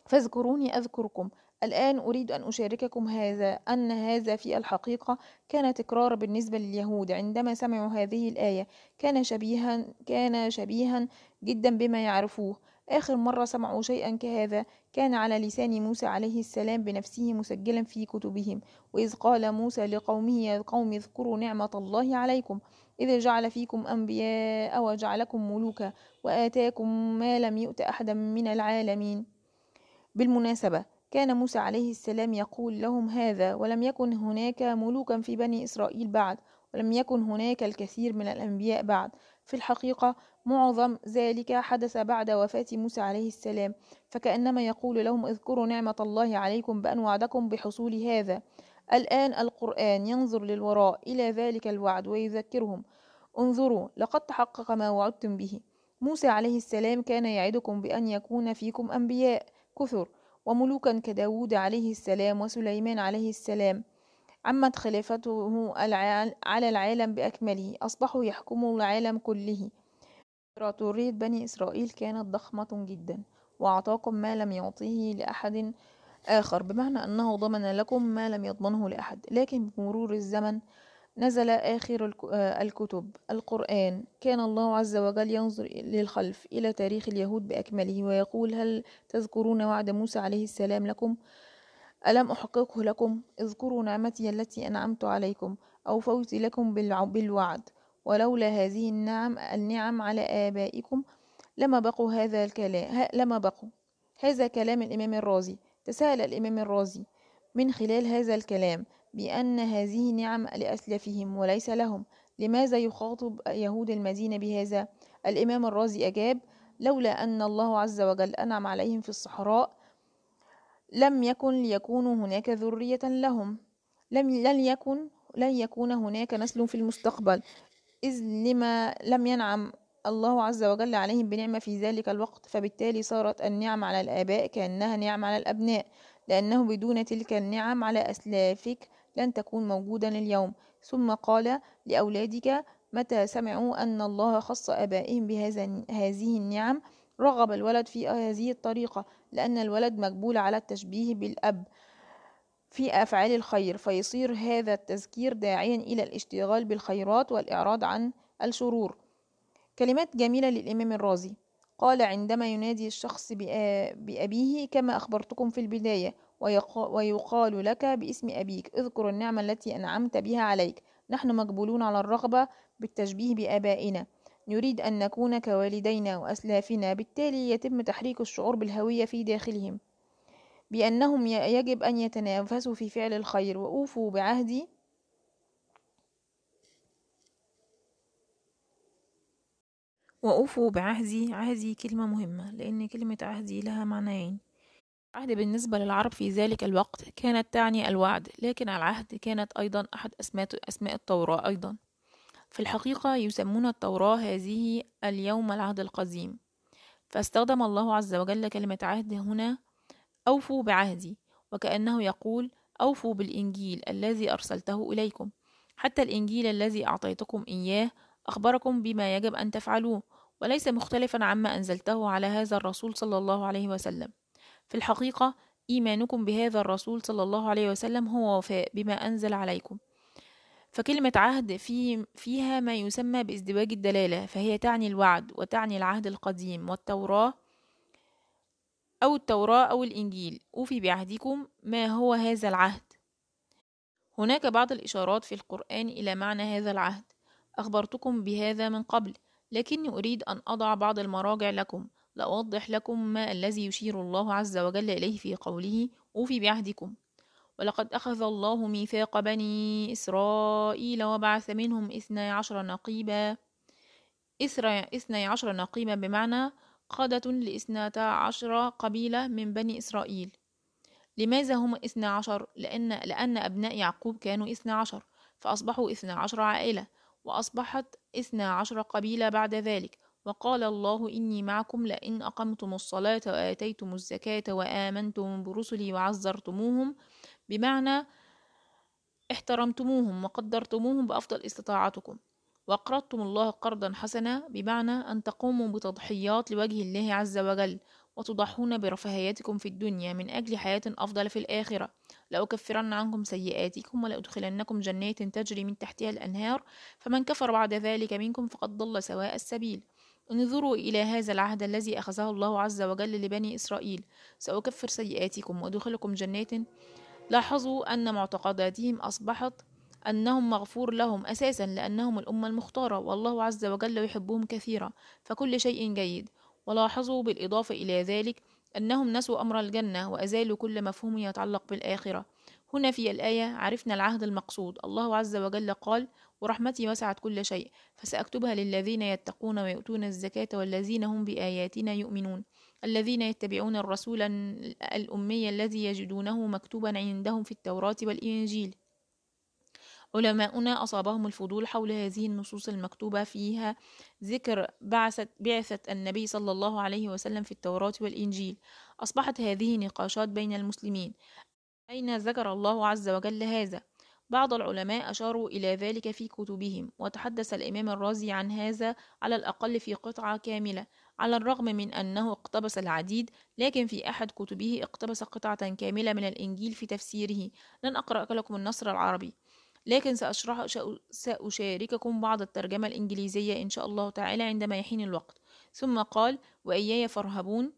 فاذكروني أذكركم الآن أريد أن أشارككم هذا أن هذا في الحقيقة كان تكرار بالنسبة لليهود. عندما سمعوا هذه الآية كان شبيها كان شبيها جدا بما يعرفوه. آخر مرة سمعوا شيئا كهذا كان على لسان موسى عليه السلام بنفسه مسجلا في كتبهم. وإذ قال موسى لقومه يا قوم اذكروا نعمة الله عليكم. إذ جعل فيكم أنبياء وجعلكم ملوكا وآتاكم ما لم يؤت أحدا من العالمين. بالمناسبة كان موسى عليه السلام يقول لهم هذا ولم يكن هناك ملوكا في بني إسرائيل بعد ولم يكن هناك الكثير من الأنبياء بعد. في الحقيقة معظم ذلك حدث بعد وفاة موسى عليه السلام فكأنما يقول لهم اذكروا نعمة الله عليكم بأن وعدكم بحصول هذا. الآن القرآن ينظر للوراء إلى ذلك الوعد ويذكرهم. انظروا لقد تحقق ما وعدتم به. موسى عليه السلام كان يعدكم بأن يكون فيكم أنبياء. كثر. وملوكا كداود عليه السلام وسليمان عليه السلام عمت خلافته على العالم بأكمله أصبحوا يحكموا العالم كله. إمبراطورية بني إسرائيل كانت ضخمة جدا وأعطاكم ما لم يعطيه لأحد آخر بمعنى أنه ضمن لكم ما لم يضمنه لأحد. لكن بمرور الزمن نزل آخر آه، الكتب. القرآن. كان الله عز وجل ينظر للخلف إلى تاريخ اليهود بأكمله ويقول هل تذكرون وعد موسى عليه السلام لكم؟ ألم أحققه لكم؟ اذكروا نعمتي التي أنعمت عليكم أو فوت لكم بالوعد. ولولا هذه النعم النعم على آبائكم لما بقوا هذا الكلام لما بقوا. هذا كلام الإمام الرازي. تساءل الإمام الرازي من خلال هذا الكلام بأن هذه نعم لأسلافهم وليس لهم. لماذا يخاطب يهود المدينة بهذا؟ الإمام الرازي أجاب لولا أن الله عز وجل أنعم عليهم في الصحراء لم يكن ليكونوا هناك ذرية لهم. لم لن يكن لن يكون هناك نسل في المستقبل. إذ لما لم ينعم الله عز وجل عليهم بنعمة في ذلك الوقت فبالتالي صارت النعم على الآباء كأنها نعم على الأبناء. لأنه بدون تلك النعم على أسلافك لن تكون موجودا اليوم. ثم قال لأولادك متى سمعوا أن الله خص آبائهم بهذه النعم؟ رغب الولد في هذه الطريقة لأن الولد مقبول على التشبيه بالأب في أفعال الخير فيصير هذا التذكير داعيا إلى الاشتغال بالخيرات والإعراض عن الشرور. كلمات جميلة للإمام الرازي. قال عندما ينادي الشخص بأبيه كما أخبرتكم في البداية ويقال لك باسم أبيك اذكر النعمة التي أنعمت بها عليك. نحن مقبولون على الرغبة بالتشبيه بآبائنا. نريد أن نكون كوالدينا وأسلافنا بالتالي يتم تحريك الشعور بالهوية في داخلهم. بأنهم يجب أن يتنافسوا في فعل الخير. وأوفوا بعهدي وأوفوا بعهدي عهدي كلمة مهمة لأن كلمة عهدي لها معنيين. العهد بالنسبة للعرب في ذلك الوقت كانت تعني الوعد لكن العهد كانت أيضا أحد أسماء, التوراة أيضا. في الحقيقة يسمون التوراة هذه اليوم العهد القديم. فاستخدم الله عز وجل كلمة عهد هنا أوفوا بعهدي وكأنه يقول أوفوا بالإنجيل الذي أرسلته إليكم حتى الإنجيل الذي أعطيتكم إياه أخبركم بما يجب أن تفعلوه وليس مختلفا عما أنزلته على هذا الرسول صلى الله عليه وسلم. في الحقيقة إيمانكم بهذا الرسول صلى الله عليه وسلم هو وفاء بما أنزل عليكم. فكلمة عهد في فيها ما يسمى بازدواج الدلالة فهي تعني الوعد وتعني العهد القديم والتوراة أو التوراة أو الإنجيل. أوفي بعهدكم ما هو هذا العهد. هناك بعض الإشارات في القرآن إلى معنى هذا العهد. أخبرتكم بهذا من قبل لكني أريد أن أضع بعض المراجع لكم. لأوضح لكم ما الذي يشير الله عز وجل إليه في قوله أوفي بعهدكم ولقد أخذ الله ميثاق بني إسرائيل وبعث منهم إثنى عشر نقيبا إثنى عشر نقيبا بمعنى قادة لإثنتا عشر قبيلة من بني إسرائيل. لماذا هم اثنا عشر؟ لأن, لأن أبناء يعقوب كانوا اثنا عشر فأصبحوا اثنا عشر عائلة وأصبحت اثنا عشر قبيلة بعد ذلك. وقال الله إني معكم لئن أقمتم الصلاة وآتيتم الزكاة وآمنتم برسلي وعزرتموهم بمعنى احترمتموهم وقدرتموهم بأفضل استطاعتكم وأقرضتم الله قرضا حسنا بمعنى أن تقوموا بتضحيات لوجه الله عز وجل وتضحون برفاهيتكم في الدنيا من أجل حياة أفضل في الآخرة. لأكفرن عنكم سيئاتكم ولأدخلنكم جنات تجري من تحتها الأنهار فمن كفر بعد ذلك منكم فقد ضل سواء السبيل. انظروا إلى هذا العهد الذي أخذه الله عز وجل لبني إسرائيل. سأكفر سيئاتكم وأدخلكم جنات. لاحظوا أن معتقداتهم أصبحت أنهم مغفور لهم أساسا لأنهم الأمة المختارة والله عز وجل يحبهم كثيرا فكل شيء جيد. ولاحظوا بالإضافة إلى ذلك أنهم نسوا أمر الجنة وأزالوا كل مفهوم يتعلق بالآخرة. هنا في الآية عرفنا العهد المقصود. الله عز وجل قال ورحمتي وسعت كل شيء فسأكتبها للذين يتقون ويؤتون الزكاة والذين هم بآياتنا يؤمنون. الذين يتبعون الرسول الأمي الذي يجدونه مكتوبا عندهم في التوراة والإنجيل. علماؤنا أصابهم الفضول حول هذه النصوص المكتوبة فيها ذكر بعثة, بعثة النبي صلى الله عليه وسلم في التوراة والإنجيل. أصبحت هذه نقاشات بين المسلمين. أين ذكر الله عز وجل هذا؟ بعض العلماء أشاروا إلى ذلك في كتبهم وتحدث الإمام الرازي عن هذا على الأقل في قطعة كاملة على الرغم من أنه اقتبس العديد لكن في أحد كتبه اقتبس قطعة كاملة من الإنجيل في تفسيره. لن أقرأ لكم النصر العربي لكن سأشرح سأشارككم بعض الترجمة الإنجليزية إن شاء الله تعالى عندما يحين الوقت. ثم قال وإياي فارهبون.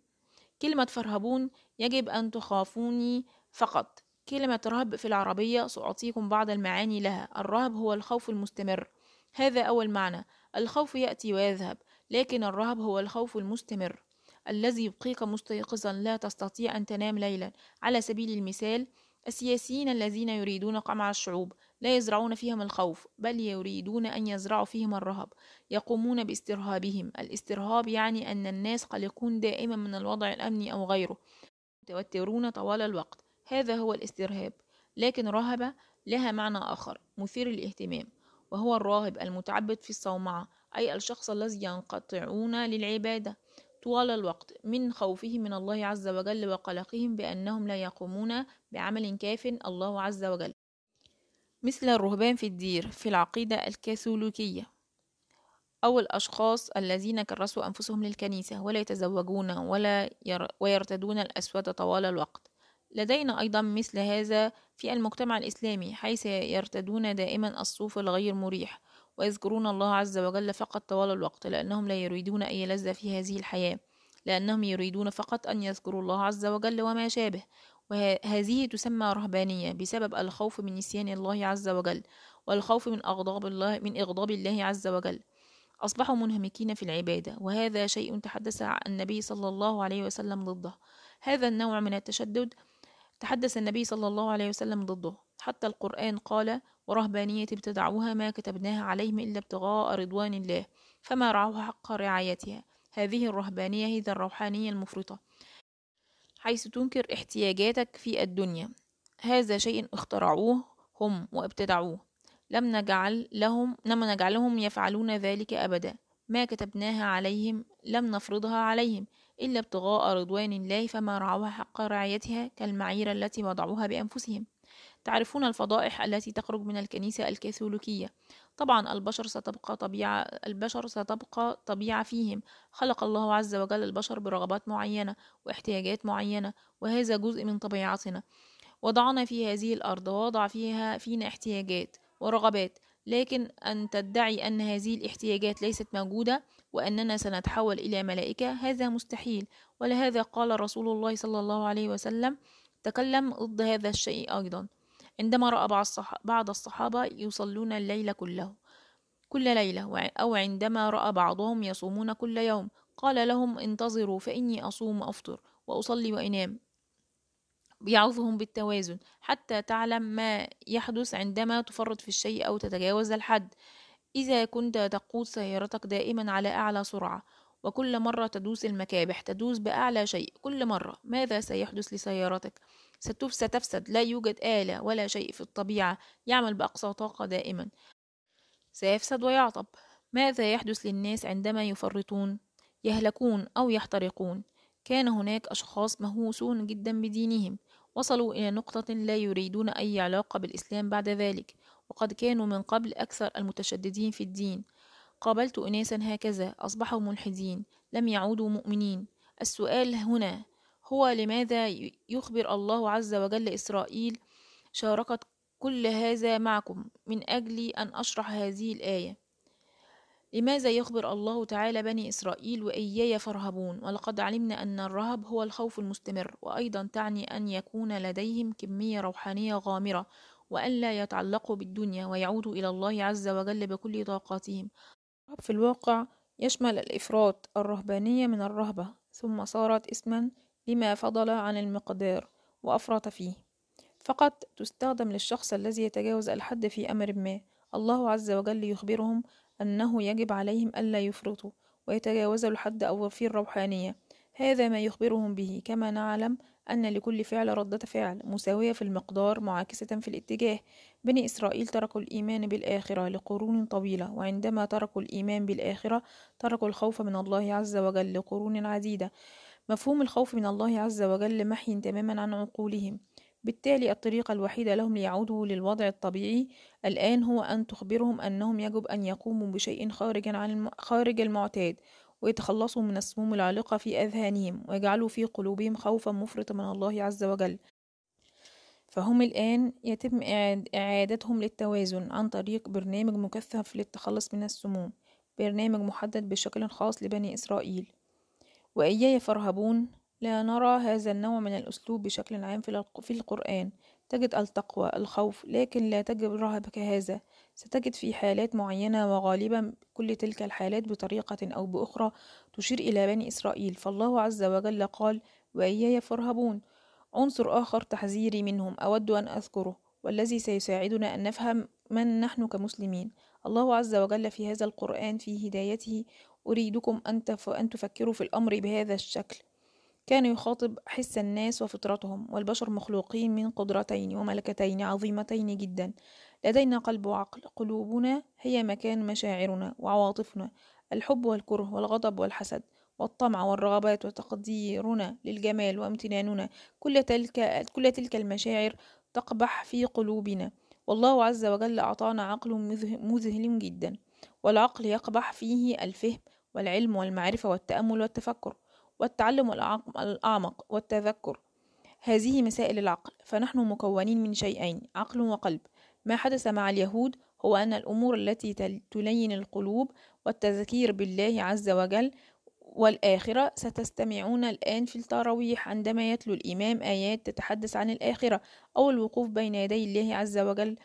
كلمة فارهبون يجب أن تخافوني فقط. كلمة رهب في العربية سأعطيكم بعض المعاني لها. الرهب هو الخوف المستمر. هذا أول معنى. الخوف يأتي ويذهب لكن الرهب هو الخوف المستمر. الذي يبقيك مستيقظا لا تستطيع أن تنام ليلا. على سبيل المثال السياسيين الذين يريدون قمع الشعوب لا يزرعون فيهم الخوف بل يريدون أن يزرعوا فيهم الرهب. يقومون باسترهابهم. الاسترهاب يعني أن الناس قلقون دائما من الوضع الأمني أو غيره. متوترون طوال الوقت. هذا هو الاسترهاب لكن رهبة لها معنى آخر مثير الاهتمام وهو الراهب المتعبد في الصومعة أي الشخص الذي ينقطعون للعبادة طوال الوقت من خوفهم من الله عز وجل وقلقهم بأنهم لا يقومون بعمل كاف الله عز وجل. مثل الرهبان في الدير في العقيدة الكاثوليكية. أو الأشخاص الذين كرسوا أنفسهم للكنيسة ولا يتزوجون ولا ير ويرتدون الأسود طوال الوقت. لدينا أيضا مثل هذا في المجتمع الإسلامي حيث يرتدون دائما الصوف الغير مريح ويذكرون الله عز وجل فقط طوال الوقت لأنهم لا يريدون أي لذة في هذه الحياة لأنهم يريدون فقط أن يذكروا الله عز وجل وما شابه. وهذه تسمى رهبانية بسبب الخوف من نسيان الله عز وجل والخوف من أغضاب الله من إغضاب الله عز وجل. أصبحوا منهمكين في العبادة وهذا شيء تحدث عن النبي صلى الله عليه وسلم ضده. هذا النوع من التشدد تحدث النبي صلى الله عليه وسلم ضده. حتى القرآن قال ورهبانية ابتدعوها ما كتبناها عليهم إلا ابتغاء رضوان الله فما رعوها حق رعايتها. هذه الرهبانية هي الروحانية المفرطة حيث تنكر احتياجاتك في الدنيا. هذا شيء اخترعوه هم وابتدعوه. لم نجعل لهم لم نجعلهم يفعلون ذلك أبدا. ما كتبناها عليهم لم نفرضها عليهم. إلا ابتغاء رضوان الله فما رعوها حق رعايتها كالمعايير التي وضعوها بأنفسهم. تعرفون الفضائح التي تخرج من الكنيسة الكاثوليكية. طبعا البشر ستبقى طبيعة البشر ستبقى طبيعة فيهم. خلق الله عز وجل البشر برغبات معينة واحتياجات معينة وهذا جزء من طبيعتنا. وضعنا في هذه الأرض ووضع فيها فينا احتياجات ورغبات. لكن أن تدعي أن هذه الاحتياجات ليست موجودة وأننا سنتحول إلى ملائكة هذا مستحيل. ولهذا قال رسول الله صلى الله عليه وسلم تكلم ضد هذا الشيء أيضا. عندما رأى بعض الصحابة يصلون الليل كله كل ليلة أو عندما رأى بعضهم يصومون كل يوم. قال لهم انتظروا فإني أصوم وأفطر وأصلي وأنام. بيعظهم بالتوازن حتى تعلم ما يحدث عندما تفرط في الشيء أو تتجاوز الحد. إذا كنت تقود سيارتك دائما على أعلى سرعة وكل مرة تدوس المكابح تدوس بأعلى شيء كل مرة ماذا سيحدث لسيارتك؟ ستفسد لا يوجد آلة ولا شيء في الطبيعة يعمل بأقصى طاقة دائما. سيفسد ويعطب. ماذا يحدث للناس عندما يفرطون يهلكون أو يحترقون؟ كان هناك أشخاص مهووسون جدا بدينهم وصلوا إلى نقطة لا يريدون أي علاقة بالإسلام بعد ذلك. وقد كانوا من قبل أكثر المتشددين في الدين. قابلت أناسا هكذا أصبحوا ملحدين لم يعودوا مؤمنين. السؤال هنا هو لماذا يخبر الله عز وجل إسرائيل شاركت كل هذا معكم من أجل أن أشرح هذه الآية؟ لماذا يخبر الله تعالى بني إسرائيل وإياي فارهبون؟ ولقد علمنا أن الرهب هو الخوف المستمر وأيضا تعني أن يكون لديهم كمية روحانية غامرة. وألا يتعلقوا بالدنيا ويعودوا إلى الله عز وجل بكل طاقاتهم. في الواقع يشمل الإفراط الرهبانية من الرهبة ثم صارت اسما لما فضل عن المقدار وأفرط فيه. فقط تستخدم للشخص الذي يتجاوز الحد في أمر ما الله عز وجل يخبرهم أنه يجب عليهم ألا يفرطوا ويتجاوزوا الحد أو في الروحانية. هذا ما يخبرهم به كما نعلم أن لكل فعل ردة فعل مساوية في المقدار معاكسة في الاتجاه. بني إسرائيل تركوا الإيمان بالآخرة لقرون طويلة وعندما تركوا الإيمان بالآخرة تركوا الخوف من الله عز وجل لقرون عديدة. مفهوم الخوف من الله عز وجل محي تماما عن عقولهم. بالتالي الطريقة الوحيدة لهم ليعودوا للوضع الطبيعي الآن هو أن تخبرهم أنهم يجب أن يقوموا بشيء خارج عن خارج المعتاد. ويتخلصوا من السموم العالقة في أذهانهم ويجعلوا في قلوبهم خوفا مفرطا من الله عز وجل. فهم الآن يتم إعادتهم للتوازن عن طريق برنامج مكثف للتخلص من السموم برنامج محدد بشكل خاص لبني إسرائيل. وإياي فارهبون لا نرى هذا النوع من الأسلوب بشكل عام في القرآن. تجد التقوى الخوف لكن لا تجد الرهب كهذا ستجد في حالات معينة وغالبا كل تلك الحالات بطريقة أو بأخرى تشير إلى بني إسرائيل. فالله عز وجل قال وإياي فارهبون. عنصر آخر تحذيري منهم أود أن أذكره والذي سيساعدنا أن نفهم من نحن كمسلمين. الله عز وجل في هذا القرآن في هدايته أريدكم أن تفكروا في الأمر بهذا الشكل. كان يخاطب حس الناس وفطرتهم والبشر مخلوقين من قدرتين وملكتين عظيمتين جدا. لدينا قلب وعقل. قلوبنا هي مكان مشاعرنا وعواطفنا. الحب والكره والغضب والحسد والطمع والرغبات وتقديرنا للجمال وامتناننا. كل تلك كل تلك المشاعر تقبح في قلوبنا. والله عز وجل أعطانا عقل مذهل جدا. والعقل يقبح فيه الفهم والعلم والمعرفة والتأمل والتفكر والتعلم الأعمق والتذكر. هذه مسائل العقل. فنحن مكونين من شيئين عقل وقلب. ما حدث مع اليهود هو أن الأمور التي تلين القلوب والتذكير بالله عز وجل والآخرة ستستمعون الآن في التراويح عندما يتلو الإمام آيات تتحدث عن الآخرة أو الوقوف بين يدي الله عز وجل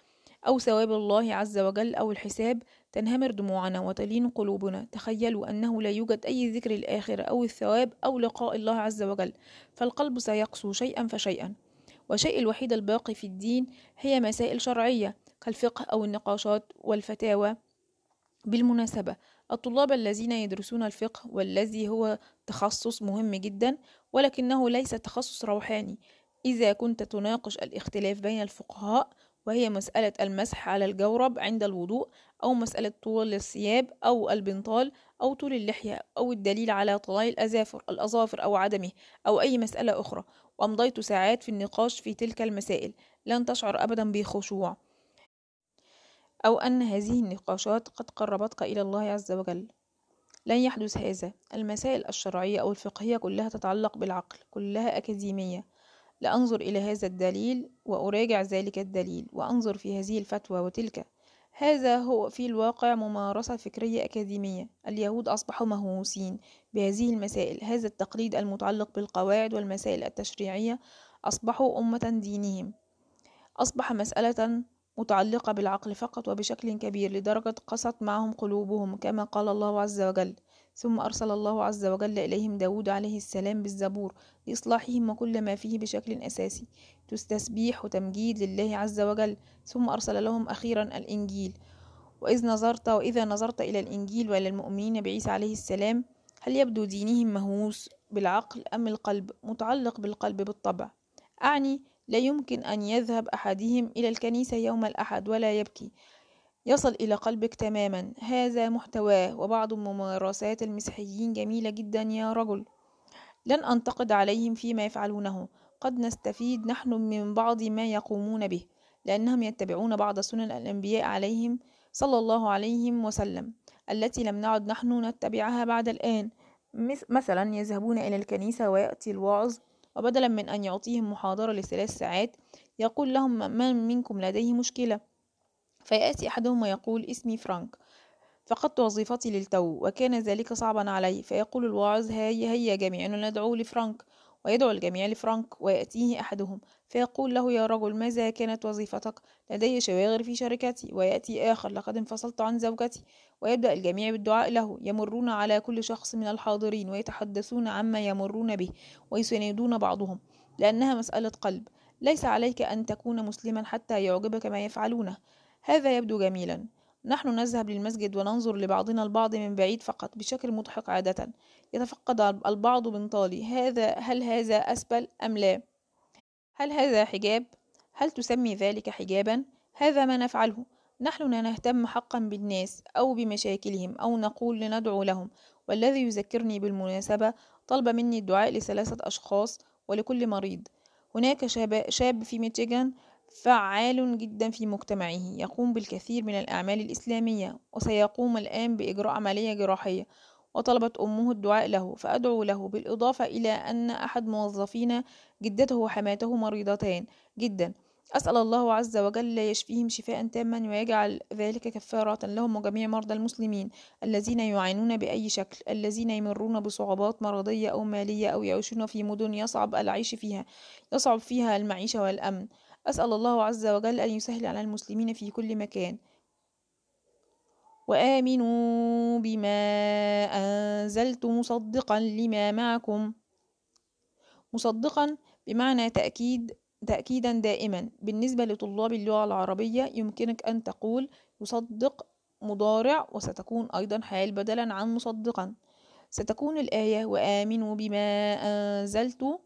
أو ثواب الله عز وجل أو الحساب تنهمر دموعنا وتلين قلوبنا. تخيلوا أنه لا يوجد أي ذكر الآخرة أو الثواب أو لقاء الله عز وجل. فالقلب سيقسو شيئا فشيئا. والشيء الوحيد الباقي في الدين هي مسائل شرعية كالفقه أو النقاشات والفتاوى. بالمناسبة الطلاب الذين يدرسون الفقه والذي هو تخصص مهم جدا ولكنه ليس تخصص روحاني إذا كنت تناقش الاختلاف بين الفقهاء وهي مسألة المسح على الجورب عند الوضوء أو مسألة طول الثياب أو البنطال أو طول اللحية أو الدليل على طلاء الأظافر الأظافر أو عدمه أو أي مسألة أخرى. وأمضيت ساعات في النقاش في تلك المسائل لن تشعر أبدا بخشوع. أو أن هذه النقاشات قد قربتك إلى الله عز وجل. لن يحدث هذا. المسائل الشرعية أو الفقهية كلها تتعلق بالعقل كلها أكاديمية. لأنظر إلى هذا الدليل وأراجع ذلك الدليل وأنظر في هذه الفتوى وتلك. هذا هو في الواقع ممارسة فكرية أكاديمية. اليهود أصبحوا مهووسين بهذه المسائل. هذا التقليد المتعلق بالقواعد والمسائل التشريعية أصبحوا أمة دينهم. أصبح مسألة متعلقة بالعقل فقط وبشكل كبير لدرجة قست معهم قلوبهم كما قال الله عز وجل. ثم أرسل الله عز وجل إليهم داود عليه السلام بالزبور لإصلاحهم وكل ما فيه بشكل أساسي تستسبيح وتمجيد لله عز وجل. ثم أرسل لهم أخيرا الإنجيل. وإذ نظرت وإذا نظرت إلى الإنجيل وإلى المؤمنين بعيسى عليه السلام هل يبدو دينهم مهووس بالعقل أم القلب؟ متعلق بالقلب بالطبع. أعني لا يمكن أن يذهب أحدهم إلى الكنيسة يوم الأحد ولا يبكي. يصل إلى قلبك تماما. هذا محتواه وبعض ممارسات المسيحيين جميلة جدا يا رجل. لن أنتقد عليهم فيما يفعلونه. قد نستفيد نحن من بعض ما يقومون به لأنهم يتبعون بعض سنن الأنبياء عليهم صلى الله عليه وسلم. التي لم نعد نحن نتبعها بعد الآن. مثلا يذهبون إلى الكنيسة ويأتي الواعظ وبدلا من أن يعطيهم محاضرة لثلاث ساعات يقول لهم من منكم لديه مشكلة؟ فيأتي أحدهم ويقول اسمي فرانك فقدت وظيفتي للتو وكان ذلك صعبا علي فيقول الواعظ هيا هيا جميعنا ندعو لفرانك ويدعو الجميع لفرانك ويأتيه أحدهم فيقول له يا رجل ماذا كانت وظيفتك؟ لدي شواغر في شركتي ويأتي آخر لقد انفصلت عن زوجتي ويبدأ الجميع بالدعاء له يمرون على كل شخص من الحاضرين ويتحدثون عما يمرون به ويساندون بعضهم لأنها مسألة قلب ليس عليك أن تكون مسلما حتى يعجبك ما يفعلونه. هذا يبدو جميلا. نحن نذهب للمسجد وننظر لبعضنا البعض من بعيد فقط بشكل مضحك عادة. يتفقد البعض بنطالي هذا هل هذا أسبل أم لا؟ هل هذا حجاب؟ هل تسمي ذلك حجابا؟ هذا ما نفعله. نحن لا نهتم حقا بالناس أو بمشاكلهم أو نقول لندعو لهم. والذي يذكرني بالمناسبة طلب مني الدعاء لثلاثة أشخاص ولكل مريض. هناك شاب, في ميتشيغان فعال جدا في مجتمعه يقوم بالكثير من الأعمال الإسلامية وسيقوم الآن بإجراء عملية جراحية وطلبت أمه الدعاء له فأدعو له بالإضافة إلى أن أحد موظفينا جدته وحماته مريضتان جدا. أسأل الله عز وجل يشفيهم شفاء تاما ويجعل ذلك كفارة لهم وجميع مرضى المسلمين الذين يعانون بأي شكل الذين يمرون بصعوبات مرضية أو مالية أو يعيشون في مدن يصعب العيش فيها يصعب فيها المعيشة والأمن. أسأل الله عز وجل أن يسهل على المسلمين في كل مكان. وآمنوا بما أنزلت مصدقا لما معكم. مصدقا بمعنى تأكيد تأكيدا دائما. بالنسبة لطلاب اللغة العربية يمكنك أن تقول يصدق مضارع وستكون أيضا حال بدلا عن مصدقا. ستكون الآية وآمنوا بما أنزلت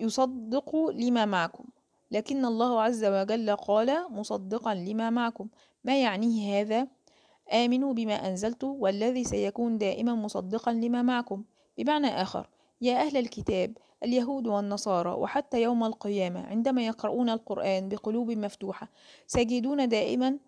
يصدق لما معكم. لكن الله عز وجل قال مصدقا لما معكم. ما يعنيه هذا؟ آمنوا بما أنزلت والذي سيكون دائما مصدقا لما معكم. بمعنى آخر يا أهل الكتاب اليهود والنصارى وحتى يوم القيامة عندما يقرؤون القرآن بقلوب مفتوحة سيجدون دائما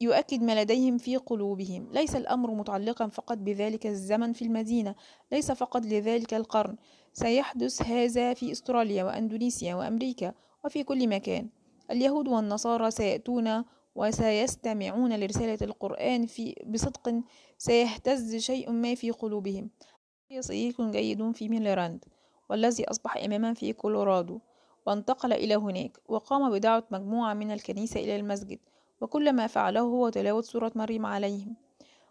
يؤكد ما لديهم في قلوبهم. ليس الأمر متعلقا فقط بذلك الزمن في المدينة ليس فقط لذلك القرن. سيحدث هذا في أستراليا وأندونيسيا وأمريكا وفي كل مكان. اليهود والنصارى سيأتون وسيستمعون لرسالة القرآن في بصدق سيهتز شيء ما في قلوبهم. صديق جيد في ميلراند والذي أصبح إماما في كولورادو وانتقل إلى هناك وقام بدعوة مجموعة من الكنيسة إلى المسجد وكل ما فعله هو تلاوة سورة مريم عليهم.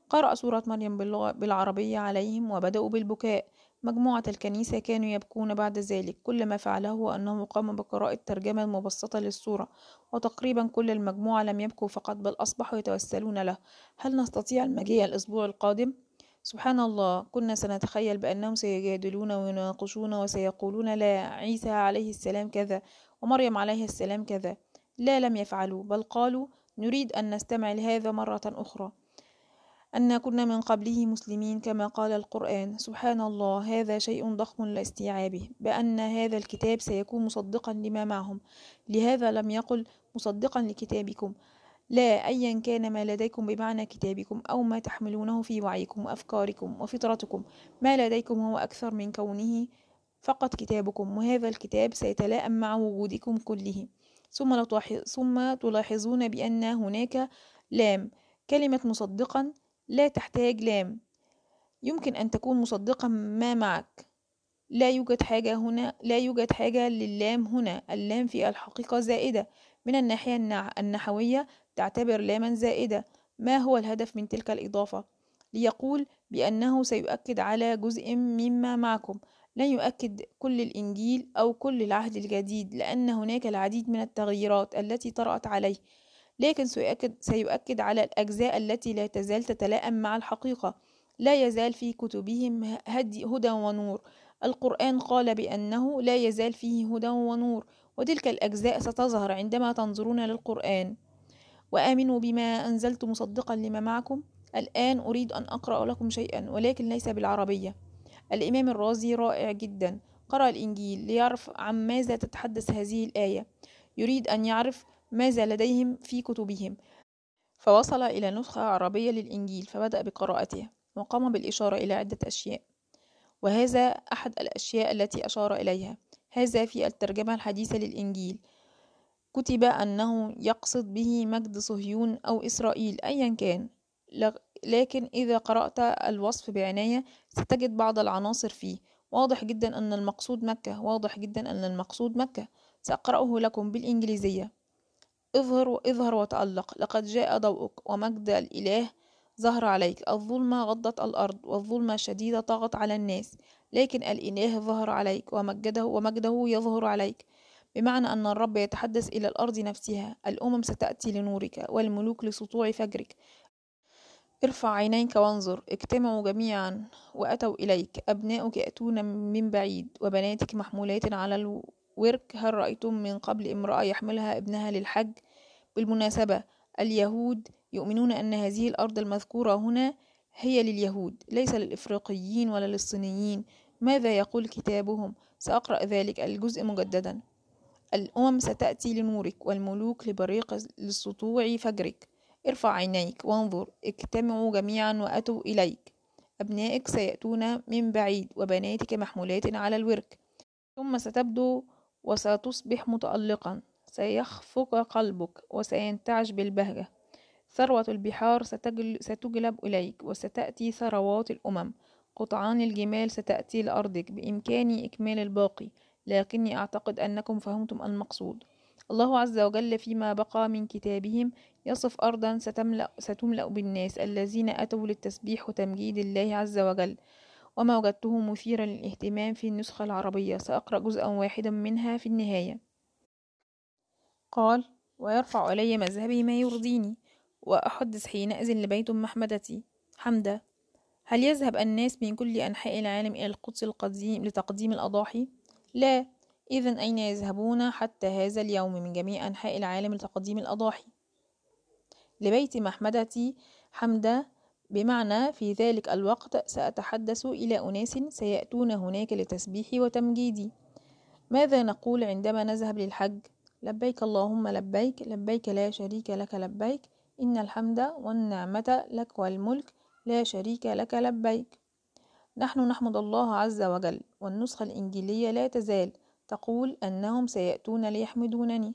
قرأ سورة مريم بالعربية عليهم وبدأوا بالبكاء مجموعة الكنيسة كانوا يبكون بعد ذلك كل ما فعله هو أنه قام بقراءة ترجمة مبسطة للسورة وتقريبا كل المجموعة لم يبكوا فقط بل أصبحوا يتوسلون له. هل نستطيع المجيء الأسبوع القادم؟ سبحان الله كنا سنتخيل بأنهم سيجادلون ويناقشون وسيقولون لا عيسى عليه السلام كذا ومريم عليه السلام كذا. لا لم يفعلوا بل قالوا نريد أن نستمع لهذا مرة أخرى. أن كنا من قبله مسلمين كما قال القرآن سبحان الله هذا شيء ضخم لاستيعابه بأن هذا الكتاب سيكون مصدقا لما معهم. لهذا لم يقل مصدقا لكتابكم. لا أيا كان ما لديكم بمعنى كتابكم أو ما تحملونه في وعيكم وأفكاركم وفطرتكم. ما لديكم هو أكثر من كونه فقط كتابكم وهذا الكتاب سيتلائم مع وجودكم كله. ثم, ثم تلاحظون بأن هناك لام كلمة مصدقا لا تحتاج لام. يمكن أن تكون مصدقا ما معك. لا يوجد حاجة هنا لا يوجد حاجة لللام هنا. اللام في الحقيقة زائدة. من الناحية النحوية تعتبر لاما زائدة. ما هو الهدف من تلك الإضافة؟ ليقول بأنه سيؤكد على جزء مما معكم. لن يؤكد كل الإنجيل أو كل العهد الجديد لأن هناك العديد من التغييرات التي طرأت عليه. لكن سيؤكد, سيؤكد على الأجزاء التي لا تزال تتلائم مع الحقيقة. لا يزال في كتبهم هدي هدى ونور. القرآن قال بأنه لا يزال فيه هدى ونور وتلك الأجزاء ستظهر عندما تنظرون للقرآن. وآمنوا بما أنزلت مصدقا لما معكم. الآن أريد أن أقرأ لكم شيئا ولكن ليس بالعربية. الإمام الرازي رائع جدا. قرأ الإنجيل ليعرف عن ماذا تتحدث هذه الآية. يريد أن يعرف ماذا لديهم في كتبهم؟ فوصل إلى نسخة عربية للإنجيل فبدأ بقراءتها وقام بالإشارة إلى عدة أشياء. وهذا أحد الأشياء التي أشار إليها. هذا في الترجمة الحديثة للإنجيل. كتب أنه يقصد به مجد صهيون أو إسرائيل أيا كان. لكن إذا قرأت الوصف بعناية ستجد بعض العناصر فيه. واضح جدا أن المقصود مكة واضح جدا أن المقصود مكة. سأقرأه لكم بالإنجليزية. اظهر اظهر وتألق. لقد جاء ضوءك ومجد الإله ظهر عليك. الظلمة غضت الأرض والظلمة الشديدة طغت على الناس لكن الإله ظهر عليك ومجده ومجده يظهر عليك. بمعنى أن الرب يتحدث إلى الأرض نفسها. الأمم ستأتي لنورك والملوك لسطوع فجرك. ارفع عينيك وانظر. اجتمعوا جميعا وأتوا إليك. أبناؤك يأتون من بعيد وبناتك محمولات على الورك هل رأيتم من قبل امرأة يحملها ابنها للحج؟ بالمناسبة اليهود يؤمنون أن هذه الأرض المذكورة هنا هي لليهود ليس للإفريقيين ولا للصينيين. ماذا يقول كتابهم؟ سأقرأ ذلك الجزء مجددا. الأمم ستأتي لنورك والملوك لبريق لسطوع فجرك. ارفع عينيك وانظر اجتمعوا جميعا وأتوا إليك. أبنائك سيأتون من بعيد وبناتك محمولات على الورك. ثم ستبدو وستصبح متألقا. سيخفق قلبك وسينتعش بالبهجة. ثروة البحار ستجلب إليك وستأتي ثروات الأمم. قطعان الجمال ستأتي لأرضك بإمكاني إكمال الباقي. لكني أعتقد أنكم فهمتم المقصود. الله عز وجل فيما بقى من كتابهم يصف أرضا ستملأ, ستملأ بالناس الذين أتوا للتسبيح وتمجيد الله عز وجل. وما وجدته مثيرا للاهتمام في النسخة العربية سأقرأ جزءا واحدا منها في النهاية. قال ويرفع إلي مذهبي ما يرضيني وأحدث حينئذ لبيت محمدتي. حمدا. هل يذهب الناس من كل أنحاء العالم إلى القدس القديم لتقديم الأضاحي؟ لا. إذا أين يذهبون حتى هذا اليوم من جميع أنحاء العالم لتقديم الأضاحي؟ لبيت محمدتي. حمدا. بمعنى في ذلك الوقت سأتحدث إلى أناس سيأتون هناك لتسبيحي وتمجيدي. ماذا نقول عندما نذهب للحج؟ لبيك اللهم لبيك لبيك لا شريك لك لبيك إن الحمد والنعمة لك والملك لا شريك لك لبيك. نحن نحمد الله عز وجل والنسخة الإنجيلية لا تزال تقول أنهم سيأتون ليحمدونني.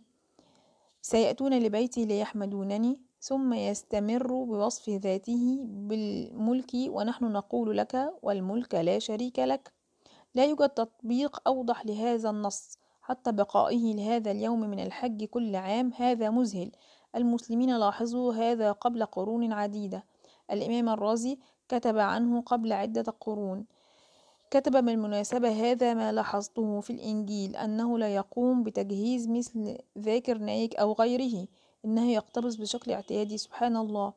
سيأتون لبيتي ليحمدونني ثم يستمر بوصف ذاته بالملك ونحن نقول لك والملك لا شريك لك. لا يوجد تطبيق أوضح لهذا النص. حتى بقائه لهذا اليوم من الحج كل عام هذا مذهل. المسلمين لاحظوا هذا قبل قرون عديدة. الإمام الرازي كتب عنه قبل عدة قرون. كتب بالمناسبة هذا ما لاحظته في الإنجيل أنه لا يقوم بتجهيز مثل ذاكر نايك أو غيره. إنه يقتبس بشكل اعتيادي سبحان الله.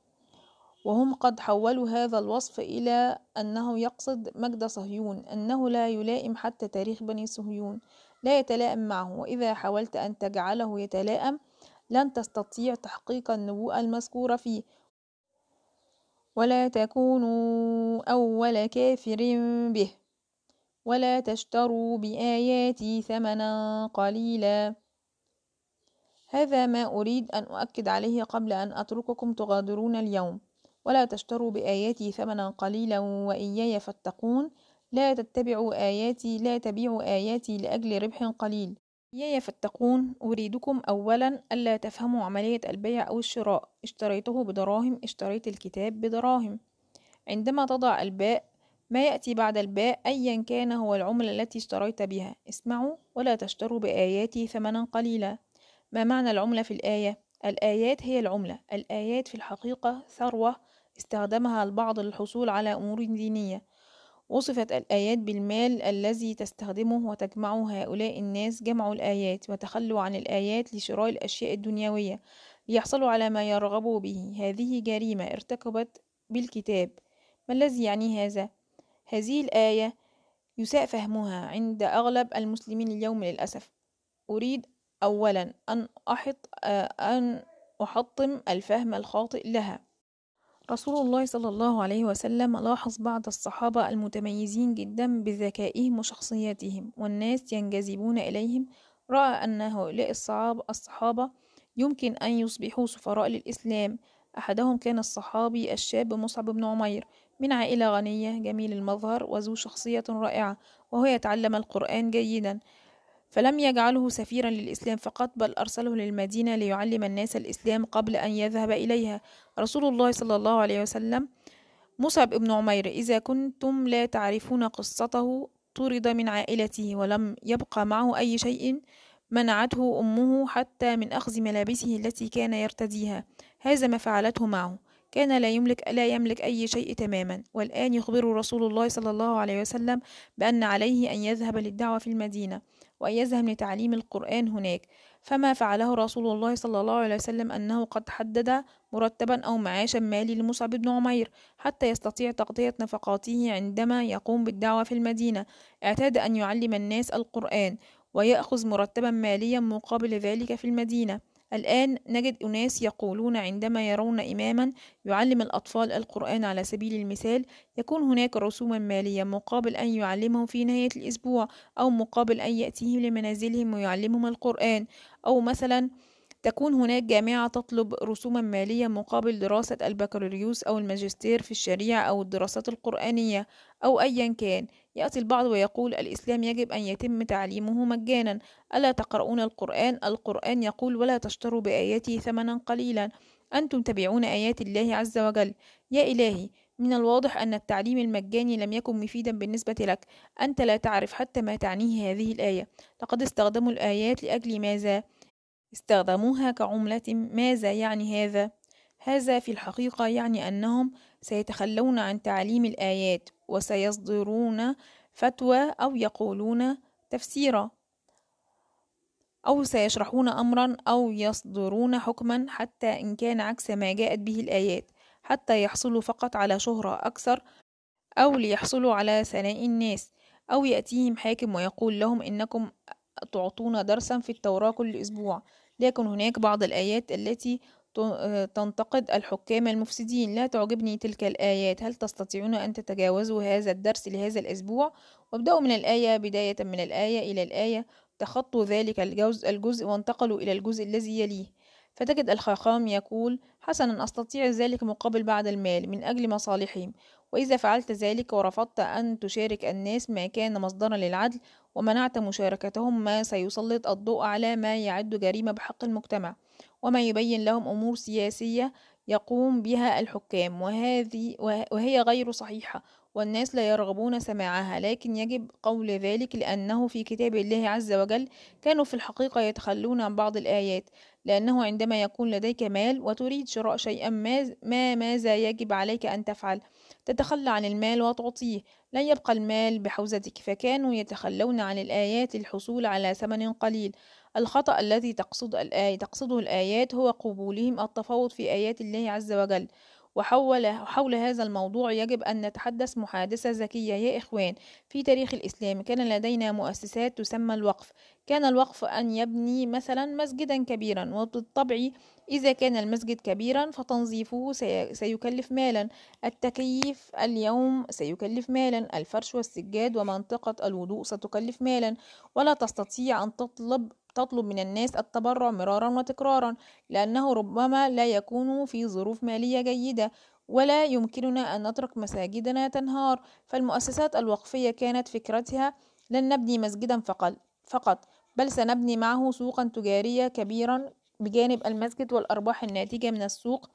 وهم قد حولوا هذا الوصف إلى أنه يقصد مجد صهيون أنه لا يلائم حتى تاريخ بني صهيون لا يتلائم معه. وإذا حاولت أن تجعله يتلائم لن تستطيع تحقيق النبوءة المذكورة فيه. ولا تكونوا أول كافر به. ولا تشتروا بآياتي ثمنا قليلا. هذا ما أريد أن أؤكد عليه قبل أن أترككم تغادرون اليوم. ولا تشتروا بآياتي ثمنا قليلا وإياي فاتقون. لا تتبعوا آياتي لا تبيعوا آياتي لأجل ربح قليل. إياي فاتقون. أريدكم أولا ألا تفهموا عملية البيع أو الشراء. اشتريته بدراهم اشتريت الكتاب بدراهم. عندما تضع الباء ما يأتي بعد الباء أيا كان هو العملة التي اشتريت بها. اسمعوا. ولا تشتروا بآياتي ثمنا قليلا. ما معنى العملة في الآية؟ الآيات هي العملة. الآيات في الحقيقة ثروة استخدمها البعض للحصول على أمور دينية. وصفت الآيات بالمال الذي تستخدمه وتجمعه هؤلاء الناس جمعوا الآيات وتخلوا عن الآيات لشراء الأشياء الدنيوية ليحصلوا على ما يرغبوا به. هذه جريمة ارتكبت بالكتاب. ما الذي يعني هذا؟ هذه الآية يساء فهمها عند أغلب المسلمين اليوم للأسف. أريد أولا أن أحط أن أحطم الفهم الخاطئ لها. رسول الله صلى الله عليه وسلم لاحظ بعض الصحابة المتميزين جدا بذكائهم وشخصياتهم والناس ينجذبون إليهم. رأى أن هؤلاء الصحابة يمكن أن يصبحوا سفراء للإسلام. أحدهم كان الصحابي الشاب مصعب بن عمير من عائلة غنية جميل المظهر وذو شخصية رائعة وهو يتعلم القرآن جيدا. فلم يجعله سفيرا للإسلام فقط بل أرسله للمدينة ليعلم الناس الإسلام قبل أن يذهب إليها. رسول الله صلى الله عليه وسلم مصعب بن عمير إذا كنتم لا تعرفون قصته طرد من عائلته ولم يبقى معه أي شيء منعته أمه حتى من أخذ ملابسه التي كان يرتديها. هذا ما فعلته معه. كان لا يملك لا يملك أي شيء تماما. والآن يخبر رسول الله صلى الله عليه وسلم بأن عليه أن يذهب للدعوة في المدينة. وأن يذهب لتعليم القرآن هناك. فما فعله رسول الله صلى الله عليه وسلم أنه قد حدد مرتبا أو معاشا مالي لمصعب بن عمير حتى يستطيع تغطية نفقاته عندما يقوم بالدعوة في المدينة. اعتاد أن يعلم الناس القرآن ويأخذ مرتبا ماليا مقابل ذلك في المدينة. الآن نجد أناس يقولون عندما يرون إماما يعلم الأطفال القرآن على سبيل المثال يكون هناك رسوما مالية مقابل أن يعلمهم في نهاية الأسبوع أو مقابل أن يأتيهم لمنازلهم ويعلمهم القرآن أو مثلا تكون هناك جامعة تطلب رسوما مالية مقابل دراسة البكالوريوس أو الماجستير في الشريعة أو الدراسات القرآنية أو أيا كان. يأتي البعض ويقول الإسلام يجب أن يتم تعليمه مجانا. ألا تقرؤون القرآن؟ القرآن يقول ولا تشتروا بآياته ثمنا قليلا. أنتم تبيعون آيات الله عز وجل. يا إلهي من الواضح أن التعليم المجاني لم يكن مفيدا بالنسبة لك. أنت لا تعرف حتى ما تعنيه هذه الآية. لقد استخدموا الآيات لأجل ماذا؟ استخدموها كعملة ماذا يعني هذا؟ هذا في الحقيقة يعني أنهم سيتخلون عن تعليم الآيات وسيصدرون فتوى أو يقولون تفسيرا أو سيشرحون أمرا أو يصدرون حكما حتى إن كان عكس ما جاءت به الآيات حتى يحصلوا فقط على شهرة أكثر أو ليحصلوا على ثناء الناس أو يأتيهم حاكم ويقول لهم إنكم تعطون درسا في التوراة كل أسبوع. لكن هناك بعض الآيات التي تنتقد الحكام المفسدين. لا تعجبني تلك الآيات. هل تستطيعون أن تتجاوزوا هذا الدرس لهذا الأسبوع؟ وابدأوا من الآية بداية من الآية إلى الآية. تخطوا ذلك الجزء, الجزء وانتقلوا إلى الجزء الذي يليه. فتجد الخاقام يقول حسنا أستطيع ذلك مقابل بعض المال من أجل مصالحهم. وإذا فعلت ذلك ورفضت أن تشارك الناس ما كان مصدرا للعدل ومنعت مشاركتهم ما سيسلط الضوء على ما يعد جريمة بحق المجتمع. وما يبين لهم أمور سياسية يقوم بها الحكام وهذه وهي غير صحيحة. والناس لا يرغبون سماعها لكن يجب قول ذلك لأنه في كتاب الله عز وجل كانوا في الحقيقة يتخلون عن بعض الآيات لأنه عندما يكون لديك مال وتريد شراء شيئا ما, ما ماذا يجب عليك أن تفعل؟ تتخلى عن المال وتعطيه لن يبقى المال بحوزتك فكانوا يتخلون عن الآيات للحصول على ثمن قليل. الخطأ الذي تقصد الآية تقصده الآيات هو قبولهم التفاوض في آيات الله عز وجل. وحول حول هذا الموضوع يجب أن نتحدث محادثة ذكية. يا إخوان في تاريخ الإسلام كان لدينا مؤسسات تسمى الوقف. كان الوقف أن يبني مثلا مسجدا كبيرا وبالطبع إذا كان المسجد كبيرا فتنظيفه سيكلف مالا. التكييف اليوم سيكلف مالا. الفرش والسجاد ومنطقة الوضوء ستكلف مالا. ولا تستطيع أن تطلب تطلب من الناس التبرع مرارا وتكرارا لأنه ربما لا يكون في ظروف مالية جيدة. ولا يمكننا أن نترك مساجدنا تنهار. فالمؤسسات الوقفية كانت فكرتها لن نبني مسجدا فقط بل سنبني معه سوقا تجارية كبيرا بجانب المسجد والأرباح الناتجة من السوق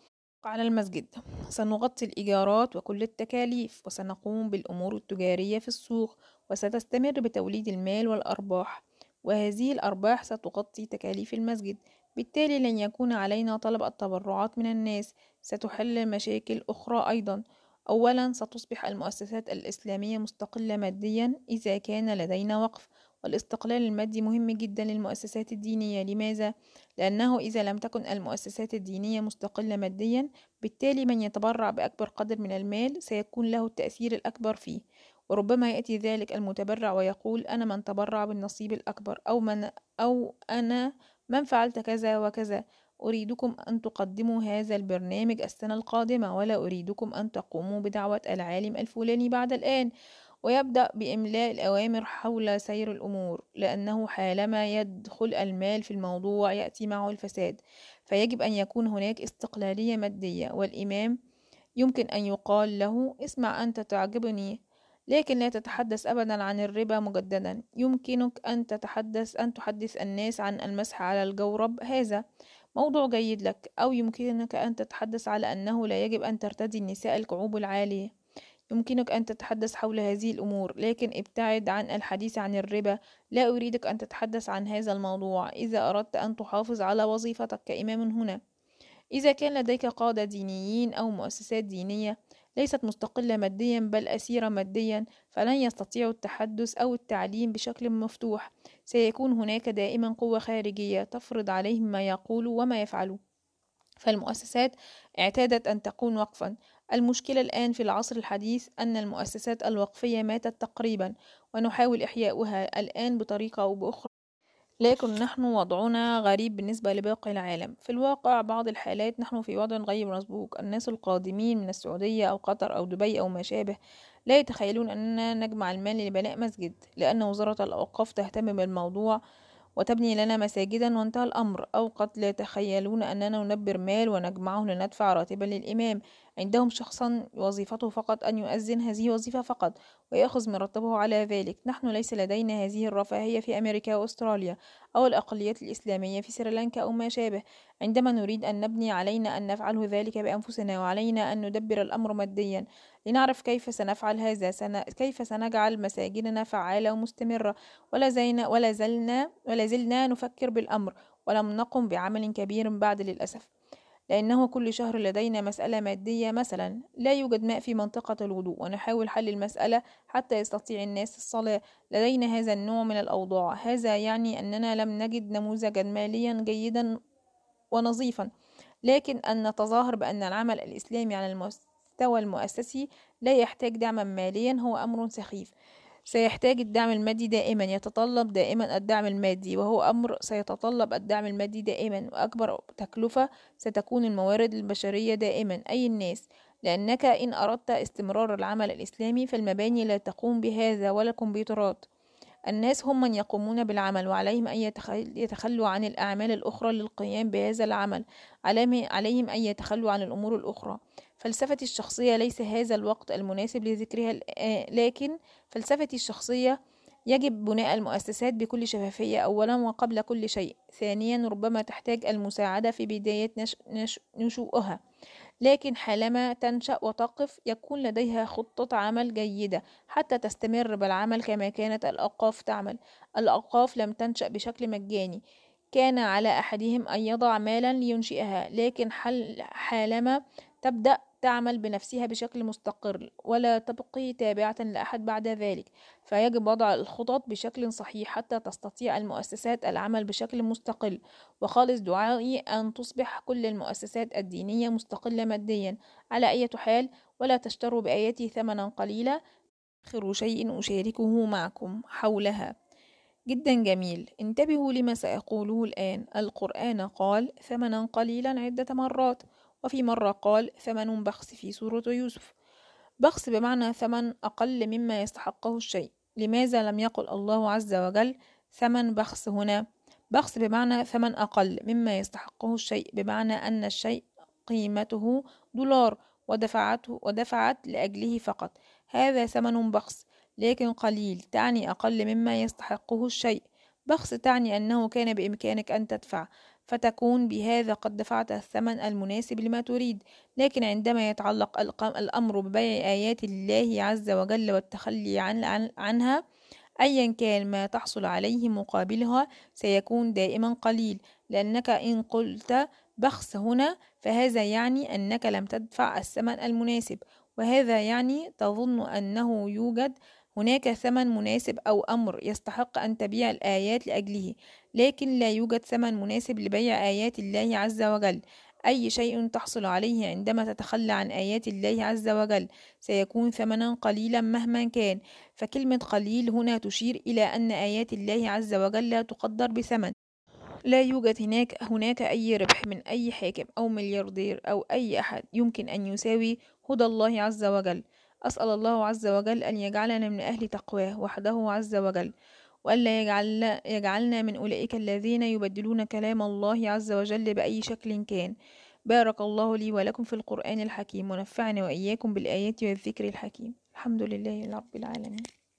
على المسجد. سنغطي الإيجارات وكل التكاليف وسنقوم بالأمور التجارية في السوق وستستمر بتوليد المال والأرباح. وهذه الأرباح ستغطي تكاليف المسجد. بالتالي لن يكون علينا طلب التبرعات من الناس. ستحل مشاكل أخرى أيضا. أولا ستصبح المؤسسات الإسلامية مستقلة ماديا إذا كان لدينا وقف. والاستقلال المادي مهم جدا للمؤسسات الدينية. لماذا؟ لأنه إذا لم تكن المؤسسات الدينية مستقلة ماديا بالتالي من يتبرع بأكبر قدر من المال سيكون له التأثير الأكبر فيه. وربما يأتي ذلك المتبرع ويقول أنا من تبرع بالنصيب الأكبر أو من أو أنا من فعلت كذا وكذا. أريدكم أن تقدموا هذا البرنامج السنة القادمة ولا أريدكم أن تقوموا بدعوة العالم الفلاني بعد الآن. ويبدأ بإملاء الأوامر حول سير الأمور لأنه حالما يدخل المال في الموضوع يأتي معه الفساد فيجب أن يكون هناك استقلالية مادية والإمام يمكن أن يقال له اسمع أنت تعجبني لكن لا تتحدث أبدا عن الربا مجددا. يمكنك أن تتحدث أن تحدث الناس عن المسح على الجورب هذا. موضوع جيد لك أو يمكنك أن تتحدث على أنه لا يجب أن ترتدي النساء الكعوب العالية. يمكنك أن تتحدث حول هذه الأمور لكن ابتعد عن الحديث عن الربا. لا أريدك أن تتحدث عن هذا الموضوع. إذا أردت أن تحافظ على وظيفتك كإمام هنا. إذا كان لديك قادة دينيين أو مؤسسات دينية ليست مستقلة ماديا بل أسيرة ماديا فلن يستطيعوا التحدث أو التعليم بشكل مفتوح. سيكون هناك دائما قوة خارجية تفرض عليهم ما يقولوا وما يفعلوا فالمؤسسات اعتادت أن تكون وقفا. المشكلة الآن في العصر الحديث أن المؤسسات الوقفية ماتت تقريبا ونحاول إحياؤها الآن بطريقة أو بأخرى. لكن نحن وضعنا غريب بالنسبة لباقي العالم. في الواقع بعض الحالات نحن في وضع غير مسبوق. الناس القادمين من السعودية أو قطر أو دبي أو ما شابه لا يتخيلون أننا نجمع المال لبناء مسجد لأن وزارة الأوقاف تهتم بالموضوع وتبني لنا مساجدا وانتهى الأمر. أو قد لا يتخيلون أننا ننبر مال ونجمعه لندفع راتبا للإمام. عندهم شخصا وظيفته فقط أن يؤذن هذه وظيفة فقط ويأخذ مرتبه على ذلك. نحن ليس لدينا هذه الرفاهية في أمريكا وأستراليا أو الأقليات الإسلامية في سريلانكا أو ما شابه. عندما نريد أن نبني علينا أن نفعله ذلك بأنفسنا وعلينا أن ندبر الأمر ماديا. لنعرف كيف سنفعل هذا سن... كيف سنجعل مساجدنا فعالة ومستمرة. ولا, زينا ولا زلنا ولا زلنا نفكر بالأمر ولم نقم بعمل كبير بعد للأسف. لأنه كل شهر لدينا مسألة مادية مثلا. لا يوجد ماء في منطقة الوضوء ونحاول حل المسألة حتى يستطيع الناس الصلاة. لدينا هذا النوع من الأوضاع. هذا يعني أننا لم نجد نموذجا ماليا جيدا ونظيفا. لكن أن نتظاهر بأن العمل الإسلامي على المستوى المؤسسي لا يحتاج دعما ماليا هو أمر سخيف. سيحتاج الدعم المادي دائما يتطلب دائما الدعم المادي وهو أمر سيتطلب الدعم المادي دائما. وأكبر تكلفة ستكون الموارد البشرية دائما. أي الناس؟ لأنك إن أردت استمرار العمل الإسلامي فالمباني لا تقوم بهذا ولا الكمبيوترات. الناس هم من يقومون بالعمل وعليهم أن يتخلوا عن الأعمال الأخرى للقيام بهذا العمل. عليهم أن يتخلوا عن الأمور الأخرى. فلسفتي الشخصية ليس هذا الوقت المناسب لذكرها آه، لكن فلسفتي الشخصية يجب بناء المؤسسات بكل شفافية أولا وقبل كل شيء. ثانيا ربما تحتاج المساعدة في بداية نش... نش... نشوءها. لكن حالما تنشأ وتقف يكون لديها خطة عمل جيدة حتى تستمر بالعمل كما كانت الأوقاف تعمل. الأوقاف لم تنشأ بشكل مجاني. كان على أحدهم أن يضع مالا لينشئها لكن حل حالما تبدأ تعمل بنفسها بشكل مستقر ولا تبقي تابعة لأحد بعد ذلك فيجب وضع الخطط بشكل صحيح حتى تستطيع المؤسسات العمل بشكل مستقل وخالص دعائي أن تصبح كل المؤسسات الدينية مستقلة ماديا. على أي حال ولا تشتروا بآياتي ثمنا قليلا آخر شيء أشاركه معكم حولها. جدا جميل. انتبهوا لما سأقوله الآن. القرآن قال ثمنا قليلا عدة مرات. وفي مرة قال ثمن بخس في سورة يوسف. بخس بمعنى ثمن أقل مما يستحقه الشيء. لماذا لم يقل الله عز وجل ثمن بخس هنا؟ بخس بمعنى ثمن أقل مما يستحقه الشيء بمعنى أن الشيء قيمته دولار ودفعته ودفعت لأجله فقط. هذا ثمن بخس لكن قليل تعني أقل مما يستحقه الشيء. بخس تعني أنه كان بإمكانك أن تدفع. فتكون بهذا قد دفعت الثمن المناسب لما تريد. لكن عندما يتعلق الأمر ببيع آيات الله عز وجل والتخلي عن عنها أيا كان ما تحصل عليه مقابلها سيكون دائما قليل. لأنك إن قلت بخس هنا فهذا يعني أنك لم تدفع الثمن المناسب. وهذا يعني تظن أنه يوجد هناك ثمن مناسب أو أمر يستحق أن تبيع الآيات لأجله. لكن لا يوجد ثمن مناسب لبيع آيات الله عز وجل. أي شيء تحصل عليه عندما تتخلى عن آيات الله عز وجل سيكون ثمنا قليلا مهما كان. فكلمة قليل هنا تشير إلى أن آيات الله عز وجل لا تقدر بثمن. لا يوجد هناك هناك أي ربح من أي حاكم أو ملياردير أو أي أحد يمكن أن يساوي هدى الله عز وجل. أسأل الله عز وجل أن يجعلنا من أهل تقواه وحده عز وجل. وألا يجعل يجعلنا من أولئك الذين يبدلون كلام الله عز وجل بأي شكل كان. بارك الله لي ولكم في القرآن الحكيم ونفعني وإياكم بالآيات والذكر الحكيم. الحمد لله رب العالمين.